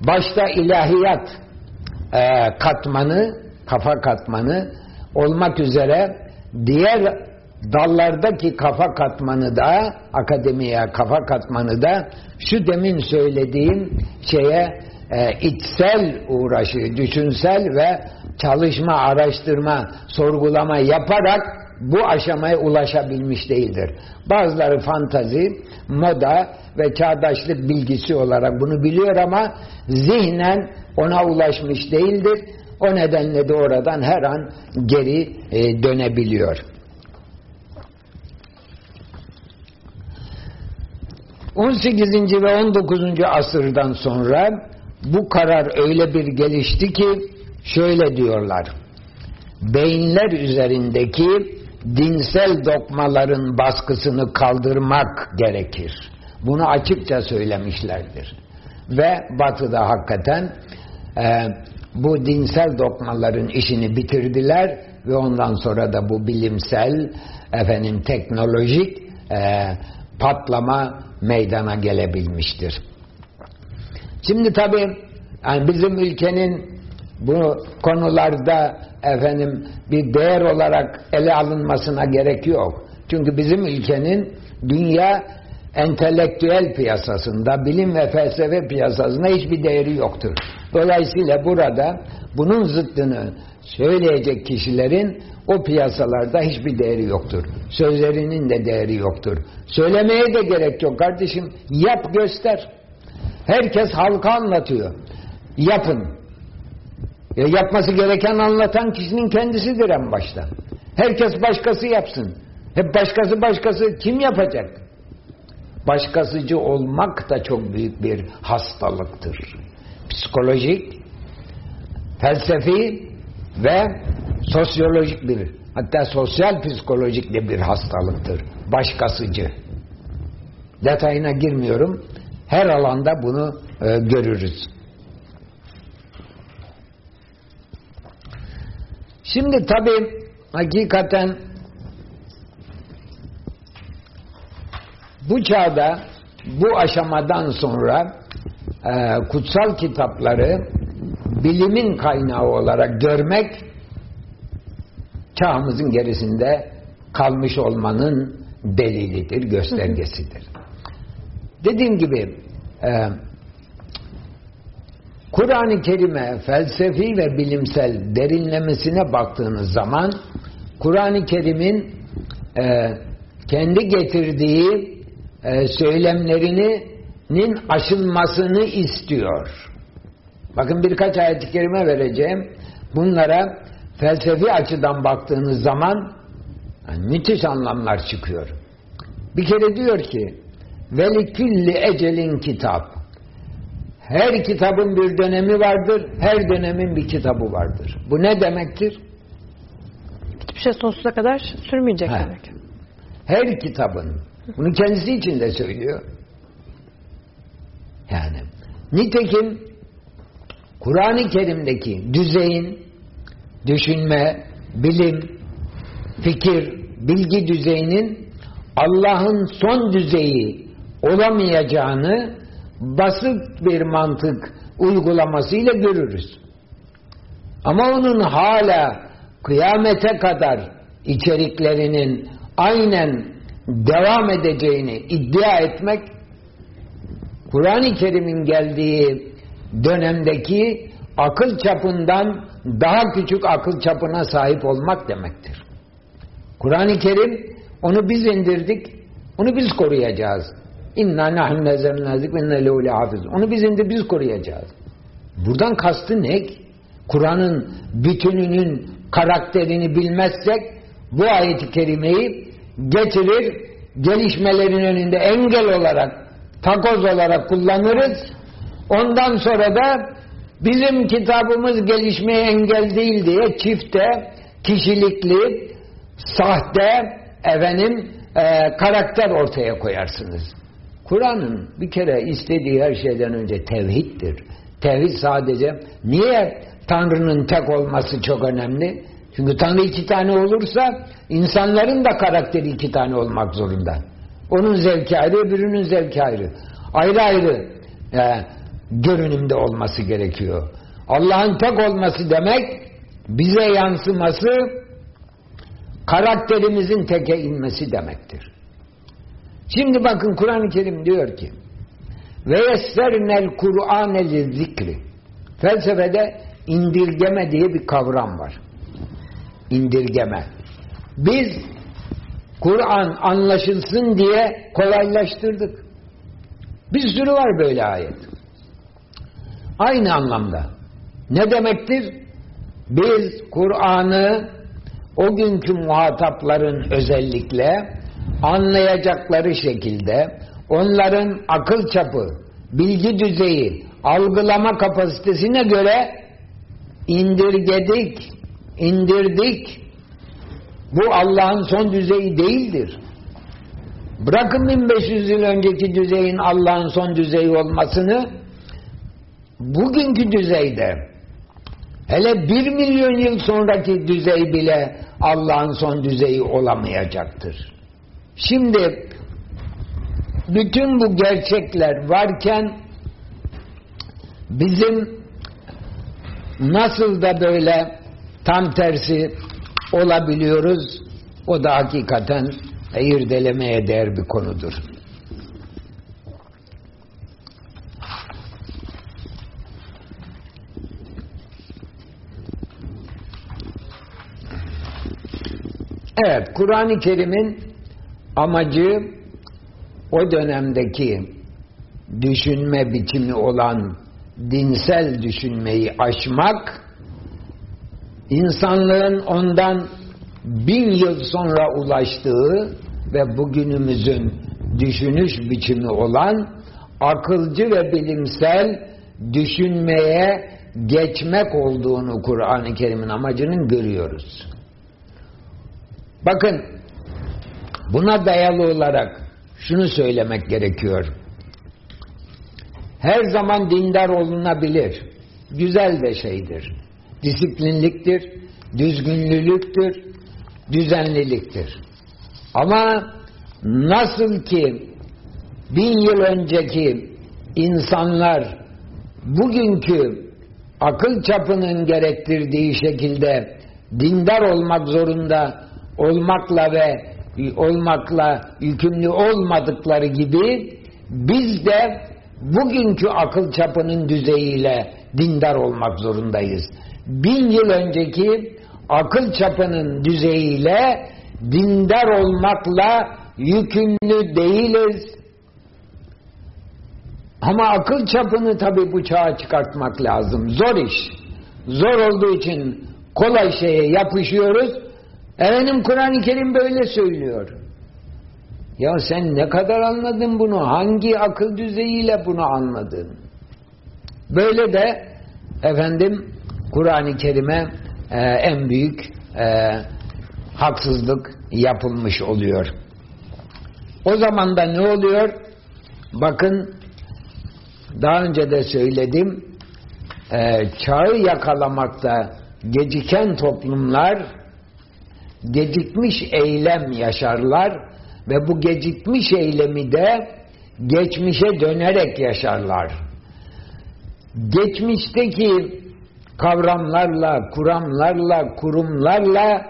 başta ilahiyat e, katmanı, kafa katmanı olmak üzere diğer dallardaki kafa katmanı da akademiye kafa katmanı da şu demin söylediğim şeye e, içsel uğraşı, düşünsel ve çalışma, araştırma, sorgulama yaparak bu aşamaya ulaşabilmiş değildir. Bazıları fantazi, moda ve çağdaşlık bilgisi olarak bunu biliyor ama zihnen ona ulaşmış değildir. O nedenle de oradan her an geri e, dönebiliyor. 18. ve 19. asırdan sonra bu karar öyle bir gelişti ki şöyle diyorlar. Beyinler üzerindeki dinsel dokmaların baskısını kaldırmak gerekir. Bunu açıkça söylemişlerdir. Ve batıda hakikaten e, bu dinsel dokmaların işini bitirdiler ve ondan sonra da bu bilimsel efendim teknolojik e, patlama meydana gelebilmiştir. Şimdi tabi yani bizim ülkenin bu konularda efendim bir değer olarak ele alınmasına gerek yok. Çünkü bizim ülkenin dünya entelektüel piyasasında, bilim ve felsefe piyasasında hiçbir değeri yoktur. Dolayısıyla burada bunun zıttını söyleyecek kişilerin o piyasalarda hiçbir değeri yoktur. Sözlerinin de değeri yoktur. Söylemeye de gerek yok kardeşim. Yap göster. Herkes halka anlatıyor. Yapın. Ya yapması gereken anlatan kişinin kendisidir en başta. Herkes başkası yapsın. Hep başkası başkası kim yapacak? Başkasıcı olmak da çok büyük bir hastalıktır. Psikolojik, felsefi ve sosyolojik bir hatta sosyal psikolojik de bir hastalıktır. Başkasıcı. Detayına girmiyorum. Her alanda bunu e, görürüz. Şimdi tabi hakikaten bu çağda bu aşamadan sonra e, kutsal kitapları bilimin kaynağı olarak görmek çağımızın gerisinde kalmış olmanın delilidir, göstergesidir. Dediğim gibi e, Kur'an-ı Kerim'e felsefi ve bilimsel derinlemesine baktığınız zaman Kur'an-ı Kerim'in e, kendi getirdiği e, söylemlerinin aşılmasını istiyor. Bakın birkaç ayet-i kerime vereceğim. Bunlara felsefi açıdan baktığınız zaman yani müthiş anlamlar çıkıyor. Bir kere diyor ki velikülli ecelin kitap her kitabın bir dönemi vardır, her dönemin bir kitabı vardır. Bu ne demektir? Hiçbir şey sonsuza kadar sürmeyecek Ha. demek. Her kitabın. Bunu kendisi için de söylüyor. Yani nitekim Kur'an-ı Kerim'deki düzeyin düşünme, bilim, fikir, bilgi düzeyinin Allah'ın son düzeyi olamayacağını basit bir mantık uygulamasıyla görürüz. Ama onun hala kıyamete kadar içeriklerinin aynen devam edeceğini iddia etmek Kur'an-ı Kerim'in geldiği dönemdeki akıl çapından daha küçük akıl çapına sahip olmak demektir. Kur'an-ı Kerim onu biz indirdik, onu biz koruyacağız. İnna nahnu nezzelna zik ve inna lehu lehafiz. Onu biz indir, biz koruyacağız. Buradan kastı ne? Kur'an'ın bütününün karakterini bilmezsek bu ayeti kerimeyi getirir, gelişmelerin önünde engel olarak, takoz olarak kullanırız. Ondan sonra da bizim kitabımız gelişmeye engel değil diye çifte, kişilikli, sahte, efendim, e, karakter ortaya koyarsınız. Kur'an'ın bir kere istediği her şeyden önce tevhiddir. Tevhid sadece niye Tanrı'nın tek olması çok önemli? Çünkü Tanrı iki tane olursa insanların da karakteri iki tane olmak zorunda. Onun zevki ayrı, öbürünün zevki ayrı. Ayrı ayrı e, görünümde olması gerekiyor. Allah'ın tek olması demek bize yansıması karakterimizin teke inmesi demektir. Şimdi bakın Kur'an-ı Kerim diyor ki ve yessernel Kur'ane zikri felsefede indirgeme diye bir kavram var. İndirgeme. Biz Kur'an anlaşılsın diye kolaylaştırdık. Bir sürü var böyle ayet. Aynı anlamda. Ne demektir? Biz Kur'an'ı o günkü muhatapların özellikle anlayacakları şekilde onların akıl çapı, bilgi düzeyi, algılama kapasitesine göre indirgedik, indirdik. Bu Allah'ın son düzeyi değildir. Bırakın 1500 yıl önceki düzeyin Allah'ın son düzeyi olmasını bugünkü düzeyde hele bir milyon yıl sonraki düzey bile Allah'ın son düzeyi olamayacaktır. Şimdi bütün bu gerçekler varken bizim nasıl da böyle tam tersi olabiliyoruz o da hakikaten irdelemeye değer bir konudur. Evet, Kur'an-ı Kerim'in amacı o dönemdeki düşünme biçimi olan dinsel düşünmeyi aşmak, insanlığın ondan bin yıl sonra ulaştığı ve bugünümüzün düşünüş biçimi olan akılcı ve bilimsel düşünmeye geçmek olduğunu Kur'an-ı Kerim'in amacının görüyoruz. Bakın buna dayalı olarak şunu söylemek gerekiyor. Her zaman dindar olunabilir. Güzel de şeydir. Disiplinliktir, düzgünlülüktür, düzenliliktir. Ama nasıl ki bin yıl önceki insanlar bugünkü akıl çapının gerektirdiği şekilde dindar olmak zorunda olmakla ve olmakla yükümlü olmadıkları gibi biz de bugünkü akıl çapının düzeyiyle dindar olmak zorundayız. Bin yıl önceki akıl çapının düzeyiyle dindar olmakla yükümlü değiliz. Ama akıl çapını tabi bu çağa çıkartmak lazım. Zor iş. Zor olduğu için kolay şeye yapışıyoruz. Efendim Kur'an-ı Kerim böyle söylüyor. Ya sen ne kadar anladın bunu? Hangi akıl düzeyiyle bunu anladın? Böyle de efendim Kur'an-ı Kerim'e e, en büyük e, haksızlık yapılmış oluyor. O zaman da ne oluyor? Bakın daha önce de söyledim e, çağı yakalamakta geciken toplumlar gecikmiş eylem yaşarlar ve bu gecikmiş eylemi de geçmişe dönerek yaşarlar. Geçmişteki kavramlarla, kuramlarla, kurumlarla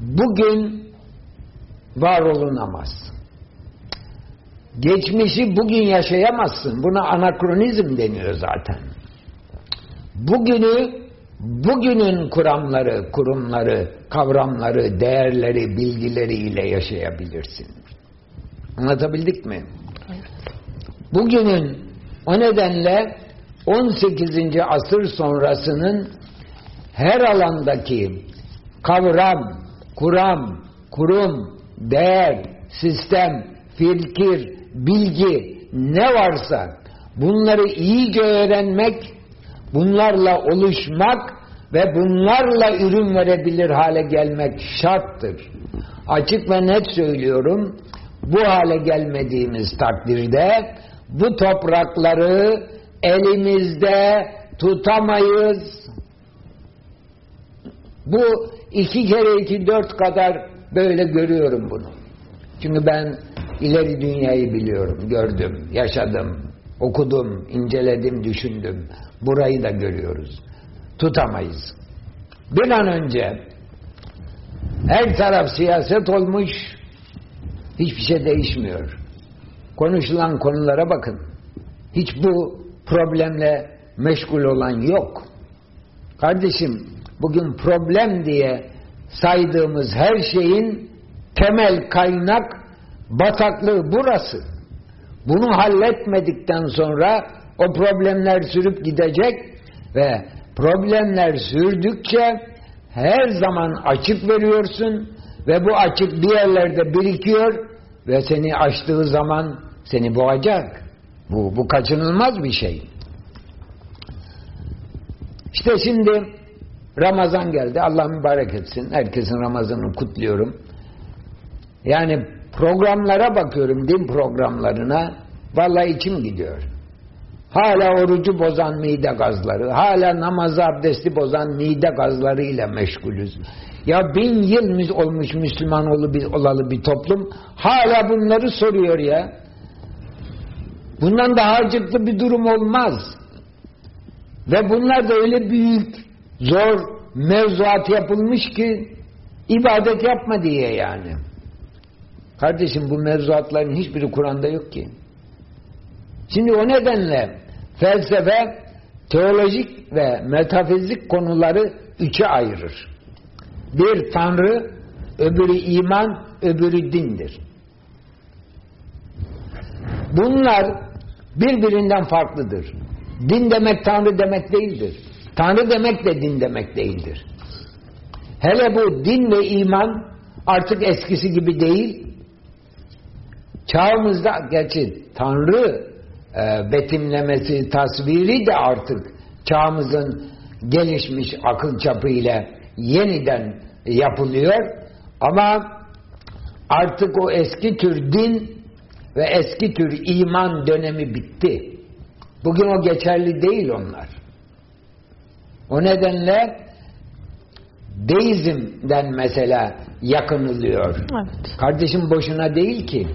bugün var olunamaz. Geçmişi bugün yaşayamazsın. Buna anakronizm deniyor zaten. Bugünü bugünün kuramları, kurumları, kavramları, değerleri, bilgileriyle yaşayabilirsin. Anlatabildik mi? Bugünün o nedenle 18. asır sonrasının her alandaki kavram, kuram, kurum, değer, sistem, fikir, bilgi ne varsa bunları iyice öğrenmek, bunlarla oluşmak ve bunlarla ürün verebilir hale gelmek şarttır. Açık ve net söylüyorum, bu hale gelmediğimiz takdirde bu toprakları elimizde tutamayız. Bu iki kere iki dört kadar böyle görüyorum bunu. Çünkü ben ileri dünyayı biliyorum, gördüm, yaşadım, okudum, inceledim, düşündüm. Burayı da görüyoruz. Tutamayız. Bir an önce her taraf siyaset olmuş, hiçbir şey değişmiyor. Konuşulan konulara bakın. Hiç bu problemle meşgul olan yok. Kardeşim, bugün problem diye saydığımız her şeyin temel kaynak bataklığı burası. Bunu halletmedikten sonra o problemler sürüp gidecek ve problemler sürdükçe her zaman açık veriyorsun ve bu açık bir yerlerde birikiyor ve seni açtığı zaman seni boğacak. Bu, bu kaçınılmaz bir şey. İşte şimdi Ramazan geldi. Allah mübarek etsin. Herkesin Ramazan'ını kutluyorum. Yani programlara bakıyorum, din programlarına. Vallahi içim gidiyor. Hala orucu bozan mide gazları, hala namazı abdesti bozan mide gazlarıyla meşgulüz. Ya bin yıl olmuş Müslüman olalı bir toplum hala bunları soruyor ya. Bundan daha acıklı bir durum olmaz. Ve bunlar da öyle büyük, zor mevzuat yapılmış ki ibadet yapma diye yani. Kardeşim bu mevzuatların hiçbiri Kur'an'da yok ki. Şimdi o nedenle felsefe teolojik ve metafizik konuları üçe ayırır. Bir tanrı, öbürü iman, öbürü dindir. Bunlar birbirinden farklıdır. Din demek tanrı demek değildir. Tanrı demek de din demek değildir. Hele bu din ve iman artık eskisi gibi değil. Çağımızda gerçi tanrı e, betimlemesi, tasviri de artık çağımızın gelişmiş akıl çapı ile yeniden yapılıyor. Ama artık o eski tür din ve eski tür iman dönemi bitti. Bugün o geçerli değil onlar. O nedenle deizmden mesela yakınılıyor. Evet. Kardeşim boşuna değil ki.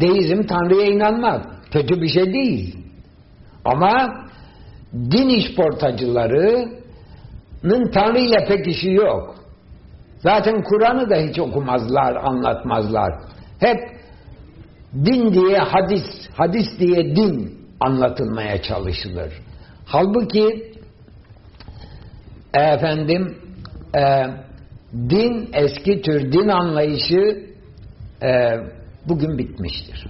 Deizm Tanrı'ya inanmak. Kötü bir şey değil. Ama din işportacılarının Tanrı ile pek işi yok. Zaten Kur'an'ı da hiç okumazlar, anlatmazlar. Hep din diye hadis, hadis diye din anlatılmaya çalışılır. Halbuki efendim e, din, eski tür din anlayışı e, bugün bitmiştir.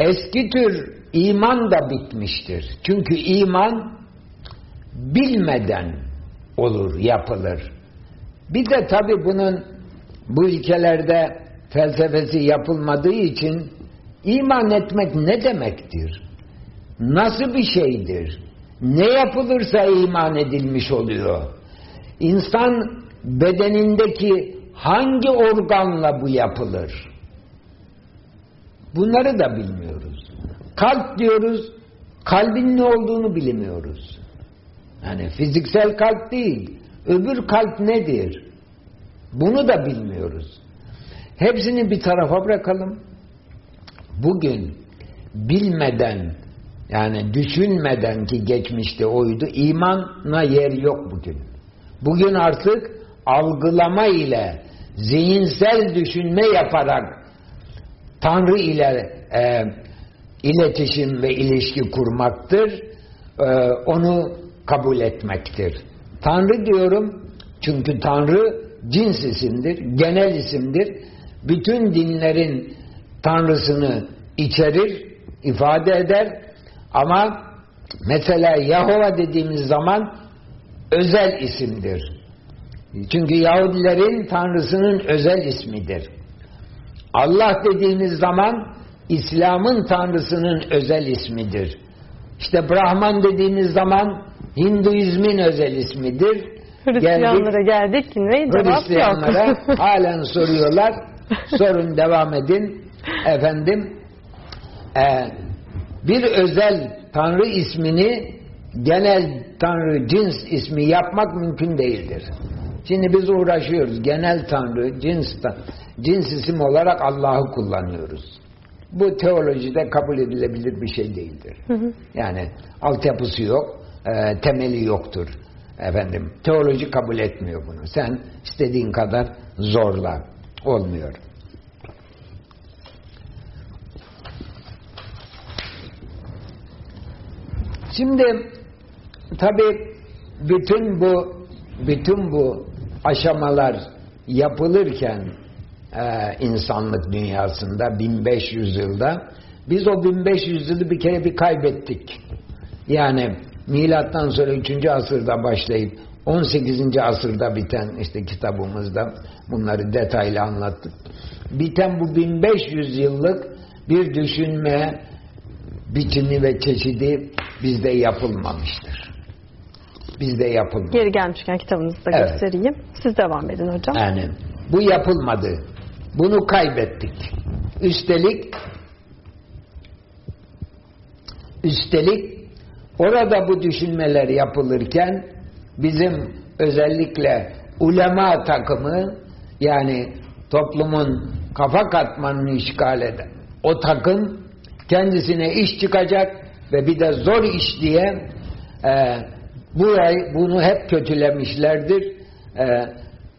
Eski tür iman da bitmiştir. Çünkü iman bilmeden olur, yapılır. Bir de tabi bunun bu ülkelerde felsefesi yapılmadığı için iman etmek ne demektir? Nasıl bir şeydir? Ne yapılırsa iman edilmiş oluyor. İnsan bedenindeki hangi organla bu yapılır? Bunları da bilmiyoruz. Kalp diyoruz, kalbin ne olduğunu bilmiyoruz. Yani fiziksel kalp değil, öbür kalp nedir? Bunu da bilmiyoruz. Hepsini bir tarafa bırakalım. Bugün bilmeden yani düşünmeden ki geçmişte oydu imana yer yok bugün. Bugün artık algılama ile zihinsel düşünme yaparak Tanrı ile e, iletişim ve ilişki kurmaktır. E, onu kabul etmektir. Tanrı diyorum çünkü Tanrı cins isimdir, genel isimdir. Bütün dinlerin Tanrısını içerir, ifade eder ama mesela Yahova dediğimiz zaman özel isimdir. Çünkü Yahudilerin Tanrısının özel ismidir. Allah dediğimiz zaman İslam'ın Tanrısının özel ismidir. İşte Brahman dediğimiz zaman Hinduizmin özel ismidir. Hristiyanlara geldik, geldik yine cevap yok. halen soruyorlar. Sorun devam edin. Efendim e, bir özel Tanrı ismini genel Tanrı cins ismi yapmak mümkün değildir. Şimdi biz uğraşıyoruz. Genel Tanrı, cins, cins isim olarak Allah'ı kullanıyoruz. Bu teolojide kabul edilebilir bir şey değildir. Hı hı. Yani altyapısı yok, e, temeli yoktur. Efendim, teoloji kabul etmiyor bunu. Sen istediğin kadar zorla. Olmuyor. Şimdi tabi bütün bu bütün bu aşamalar yapılırken e, insanlık dünyasında 1500 yılda biz o 1500 yılı bir kere bir kaybettik. Yani milattan sonra 3. asırda başlayıp 18. asırda biten işte kitabımızda bunları detaylı anlattık. Biten bu 1500 yıllık bir düşünme biçimi ve çeşidi bizde yapılmamıştır. Bizde yapılmadı. Geri gelmişken kitabınızı da evet. göstereyim. Siz devam edin hocam. Yani bu yapılmadı. Bunu kaybettik. Üstelik üstelik orada bu düşünmeler yapılırken bizim özellikle ulema takımı yani toplumun kafa katmanını işgal eden o takım kendisine iş çıkacak ve bir de zor iş diye e, burayı, bunu hep kötülemişlerdir. E,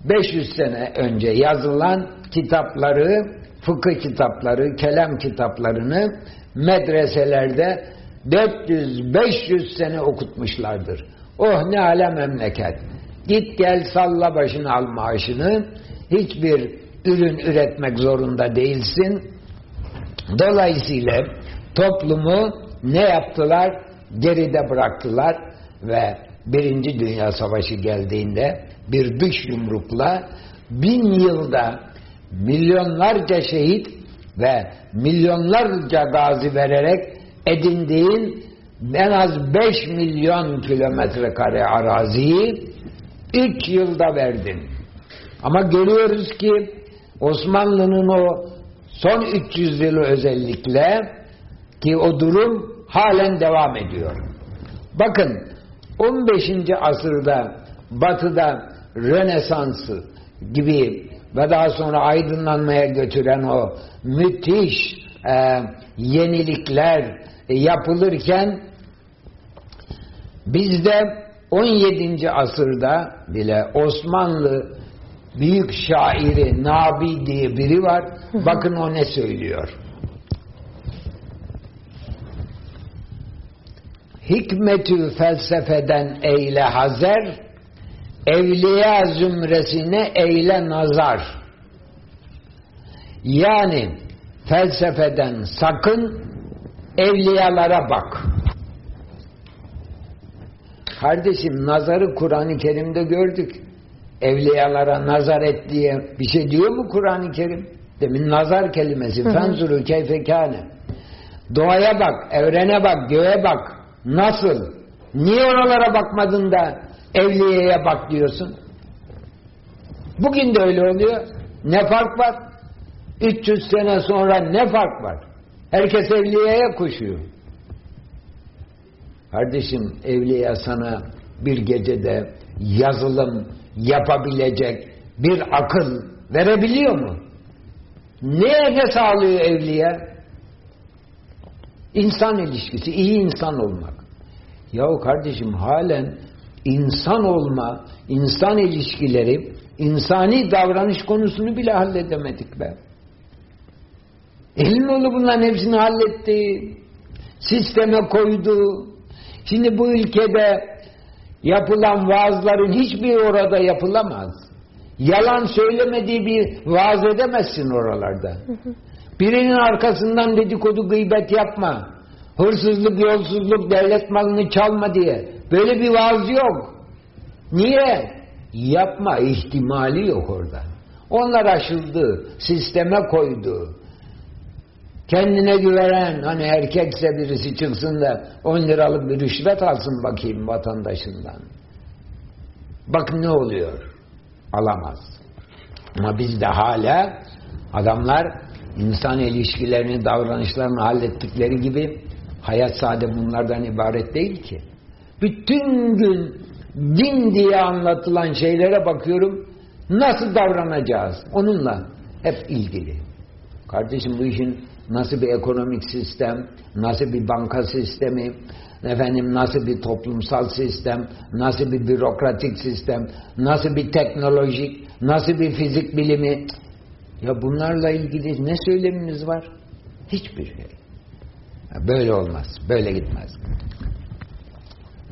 500 sene önce yazılan kitapları, fıkıh kitapları, kelam kitaplarını medreselerde 400-500 sene okutmuşlardır. Oh ne ala memleket. Git gel salla başını al maaşını. Hiçbir ürün üretmek zorunda değilsin. Dolayısıyla toplumu ne yaptılar? Geride bıraktılar ve Birinci Dünya Savaşı geldiğinde bir dış yumrukla bin yılda milyonlarca şehit ve milyonlarca gazi vererek edindiğin en az 5 milyon kilometre kare araziyi 3 yılda verdin. Ama görüyoruz ki Osmanlı'nın o son 300 yılı özellikle ki o durum halen devam ediyor. Bakın 15. asırda batıda Rönesans'ı gibi ve daha sonra aydınlanmaya götüren o müthiş e, yenilikler yapılırken bizde 17. asırda bile Osmanlı büyük şairi Nabi diye biri var. Bakın o ne söylüyor. Hikmetü felsefeden eyle hazer, evliya zümresine eyle nazar. Yani felsefeden sakın evliyalara bak. Kardeşim nazarı Kur'an-ı Kerim'de gördük. Evliyalara nazar et diye bir şey diyor mu Kur'an-ı Kerim? Demin nazar kelimesi. Fenzuru keyfekâne. Doğaya bak, evrene bak, göğe bak. Nasıl? Niye oralara bakmadın da evliyeye bak diyorsun? Bugün de öyle oluyor. Ne fark var? 300 sene sonra ne fark var? Herkes evliyeye koşuyor. Kardeşim evliya sana bir gecede yazılım yapabilecek bir akıl verebiliyor mu? Ne ne sağlıyor evliya? İnsan ilişkisi, iyi insan olmak. Yahu kardeşim halen insan olma, insan ilişkileri, insani davranış konusunu bile halledemedik be. Elinoğlu bunların hepsini halletti. Sisteme koydu. Şimdi bu ülkede yapılan vaazların hiçbir orada yapılamaz. Yalan söylemediği bir vaaz edemezsin oralarda. Birinin arkasından dedikodu gıybet yapma. Hırsızlık, yolsuzluk, devlet malını çalma diye. Böyle bir vaaz yok. Niye? Yapma ihtimali yok orada. Onlar aşıldı, sisteme koydu. Kendine güvenen hani erkekse birisi çıksın da 10 liralık bir rüşvet alsın bakayım vatandaşından. Bak ne oluyor? Alamaz. Ama bizde hala adamlar insan ilişkilerini, davranışlarını hallettikleri gibi hayat sade bunlardan ibaret değil ki. Bütün gün din diye anlatılan şeylere bakıyorum. Nasıl davranacağız? Onunla hep ilgili. Kardeşim bu işin nasıl bir ekonomik sistem, nasıl bir banka sistemi, efendim nasıl bir toplumsal sistem, nasıl bir bürokratik sistem, nasıl bir teknolojik, nasıl bir fizik bilimi. Ya bunlarla ilgili ne söylemimiz var? Hiçbir şey. Böyle olmaz, böyle gitmez.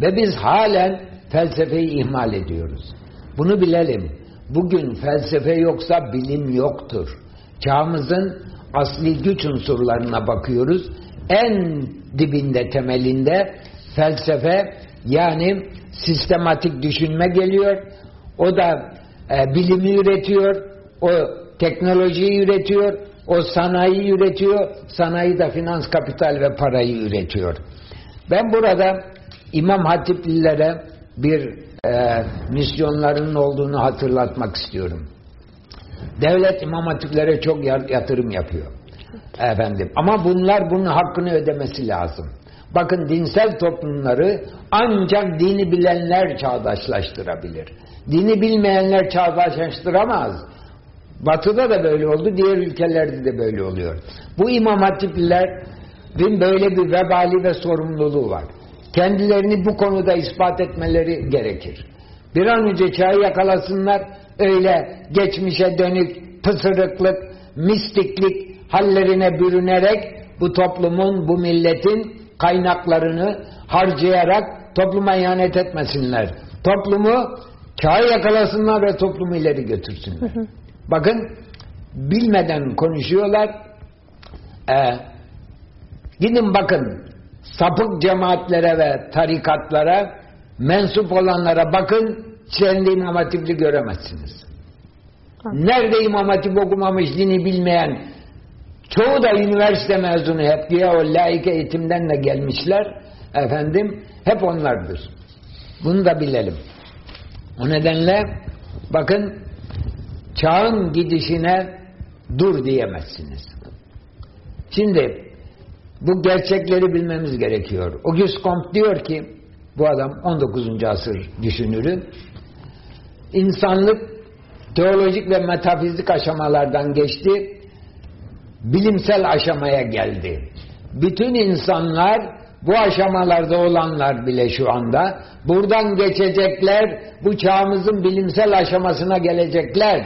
Ve biz halen felsefeyi ihmal ediyoruz. Bunu bilelim. Bugün felsefe yoksa bilim yoktur. Çağımızın asli güç unsurlarına bakıyoruz. En dibinde temelinde felsefe yani sistematik düşünme geliyor. O da e, bilimi üretiyor. O teknolojiyi üretiyor. O sanayi üretiyor. Sanayi de finans, kapital ve parayı üretiyor. Ben burada İmam Hatiplilere bir e, misyonlarının olduğunu hatırlatmak istiyorum. Devlet imam hatiplere çok yatırım yapıyor. Efendim. Ama bunlar bunun hakkını ödemesi lazım. Bakın dinsel toplumları ancak dini bilenler çağdaşlaştırabilir. Dini bilmeyenler çağdaşlaştıramaz. Batı'da da böyle oldu, diğer ülkelerde de böyle oluyor. Bu imam hatiplilerin böyle bir vebali ve sorumluluğu var. Kendilerini bu konuda ispat etmeleri gerekir. Bir an önce çağı yakalasınlar, öyle geçmişe dönük pısırıklık, mistiklik hallerine bürünerek bu toplumun, bu milletin kaynaklarını harcayarak topluma ihanet etmesinler. Toplumu çağı yakalasınlar ve toplumu ileri götürsünler. Bakın bilmeden konuşuyorlar. Ee, gidin bakın sapık cemaatlere ve tarikatlara mensup olanlara bakın içlerinde imam hatipli göremezsiniz. Nerede imam hatip okumamış dini bilmeyen çoğu da üniversite mezunu hep diye o laik eğitimden de gelmişler efendim hep onlardır. Bunu da bilelim. O nedenle bakın çağın gidişine dur diyemezsiniz. Şimdi bu gerçekleri bilmemiz gerekiyor. Auguste Comte diyor ki bu adam 19. asır düşünürü insanlık teolojik ve metafizik aşamalardan geçti bilimsel aşamaya geldi. Bütün insanlar bu aşamalarda olanlar bile şu anda buradan geçecekler, bu çağımızın bilimsel aşamasına gelecekler.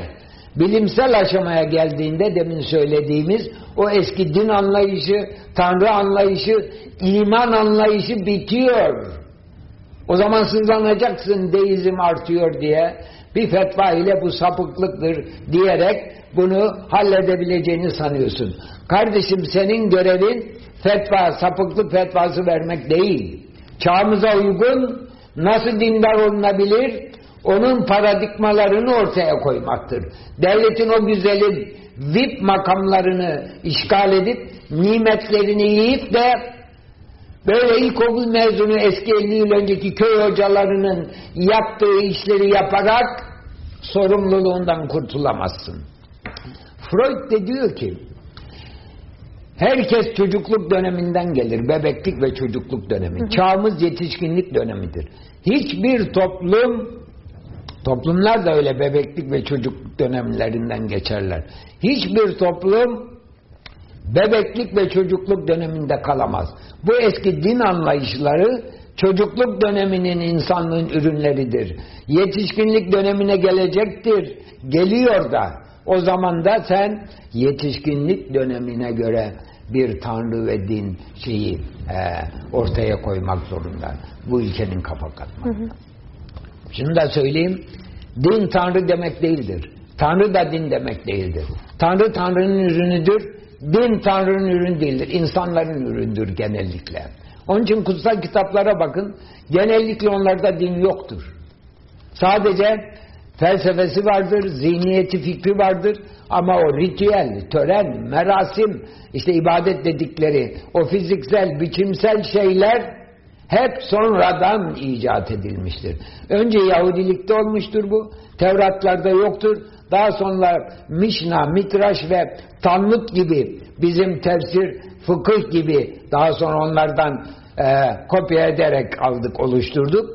Bilimsel aşamaya geldiğinde demin söylediğimiz o eski din anlayışı, tanrı anlayışı, iman anlayışı bitiyor. O zaman sızlanacaksın deizm artıyor diye bir fetva ile bu sapıklıktır diyerek bunu halledebileceğini sanıyorsun. Kardeşim senin görevin fetva, sapıklık fetvası vermek değil. Çağımıza uygun nasıl dindar olunabilir? Onun paradigmalarını ortaya koymaktır. Devletin o güzelin VIP makamlarını işgal edip nimetlerini yiyip de böyle ilkokul mezunu eski 50 yıl önceki köy hocalarının yaptığı işleri yaparak sorumluluğundan kurtulamazsın. Freud de diyor ki herkes çocukluk döneminden gelir. Bebeklik ve çocukluk dönemi. Çağımız yetişkinlik dönemidir. Hiçbir toplum toplumlar da öyle bebeklik ve çocukluk dönemlerinden geçerler. Hiçbir toplum bebeklik ve çocukluk döneminde kalamaz. Bu eski din anlayışları çocukluk döneminin insanlığın ürünleridir. Yetişkinlik dönemine gelecektir. Geliyor da. O zaman da sen yetişkinlik dönemine göre bir tanrı ve din şeyi e, ortaya koymak zorunda. Bu ülkenin kafa katmak. Şunu da söyleyeyim. Din tanrı demek değildir. Tanrı da din demek değildir. Tanrı tanrının ürünüdür. Din tanrının ürünü değildir. İnsanların üründür genellikle. Onun için kutsal kitaplara bakın. Genellikle onlarda din yoktur. Sadece felsefesi vardır, zihniyeti fikri vardır ama o ritüel, tören, merasim, işte ibadet dedikleri o fiziksel, biçimsel şeyler hep sonradan icat edilmiştir. Önce Yahudilikte olmuştur bu. Tevratlarda yoktur. Daha sonra Mişna, Mitraş ve Talmud gibi bizim tefsir, fıkıh gibi daha sonra onlardan e, kopya ederek aldık, oluşturduk.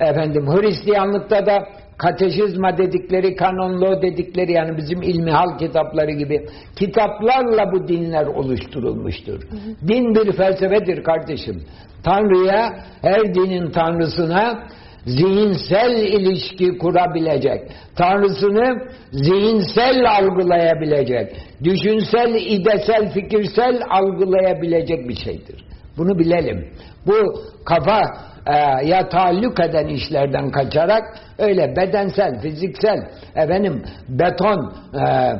Efendim Hristiyanlıkta da kateşizma dedikleri, kanonlo dedikleri yani bizim ilmihal kitapları gibi kitaplarla bu dinler oluşturulmuştur. Hı hı. Din bir felsefedir kardeşim. Tanrı'ya, her dinin tanrısına zihinsel ilişki kurabilecek, tanrısını zihinsel algılayabilecek, düşünsel, idesel, fikirsel algılayabilecek bir şeydir. Bunu bilelim. Bu kafa e, ya taalluk eden işlerden kaçarak öyle bedensel, fiziksel, efendim beton, e,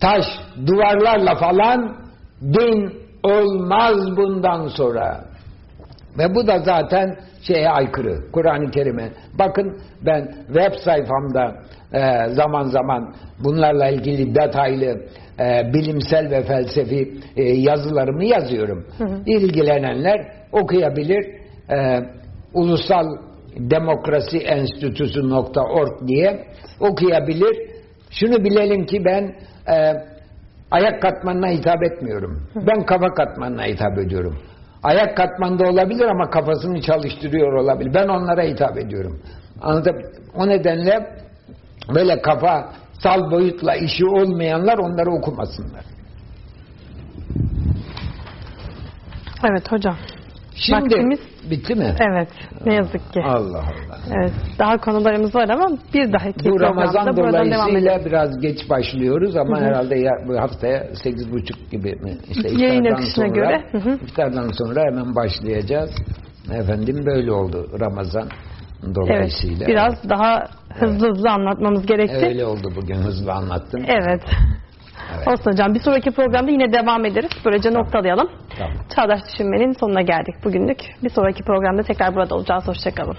taş, duvarlarla falan din olmaz bundan sonra. Ve bu da zaten şeye aykırı. Kur'an-ı Kerim'e. Bakın ben web sayfamda e, zaman zaman bunlarla ilgili detaylı e, bilimsel ve felsefi e, yazılarımı yazıyorum. Hı hı. İlgilenenler okuyabilir. E, Ulusal Demokrasi Enstitüsü.org diye okuyabilir. Şunu bilelim ki ben e, ayak katmanına hitap etmiyorum. Ben kafa katmanına hitap ediyorum. Ayak katmanda olabilir ama kafasını çalıştırıyor olabilir. Ben onlara hitap ediyorum. Anladım. O nedenle böyle kafa sal boyutla işi olmayanlar onları okumasınlar. Evet hocam. Şimdi Vaktimiz, bitti mi? Evet. Ne yazık ki. Allah Allah. Evet. Daha konularımız var ama bir dahaki Bu Ramazan dolayısıyla biraz geç başlıyoruz ama Hı hı. herhalde ya, bu haftaya sekiz buçuk gibi mi? İşte Yayın akışına sonra, göre. Hı hı. iftardan sonra hemen başlayacağız. Efendim böyle oldu Ramazan Evet. dolayısıyla. Biraz daha hızlı hızlı anlatmamız gerekti. Öyle oldu bugün hızlı anlattım. Evet. Evet. Olsun hocam. Bir sonraki programda yine devam ederiz. Böylece noktalayalım. Tamam. Çağdaş Düşünmenin sonuna geldik bugünlük. Bir sonraki programda tekrar burada olacağız. Hoşçakalın.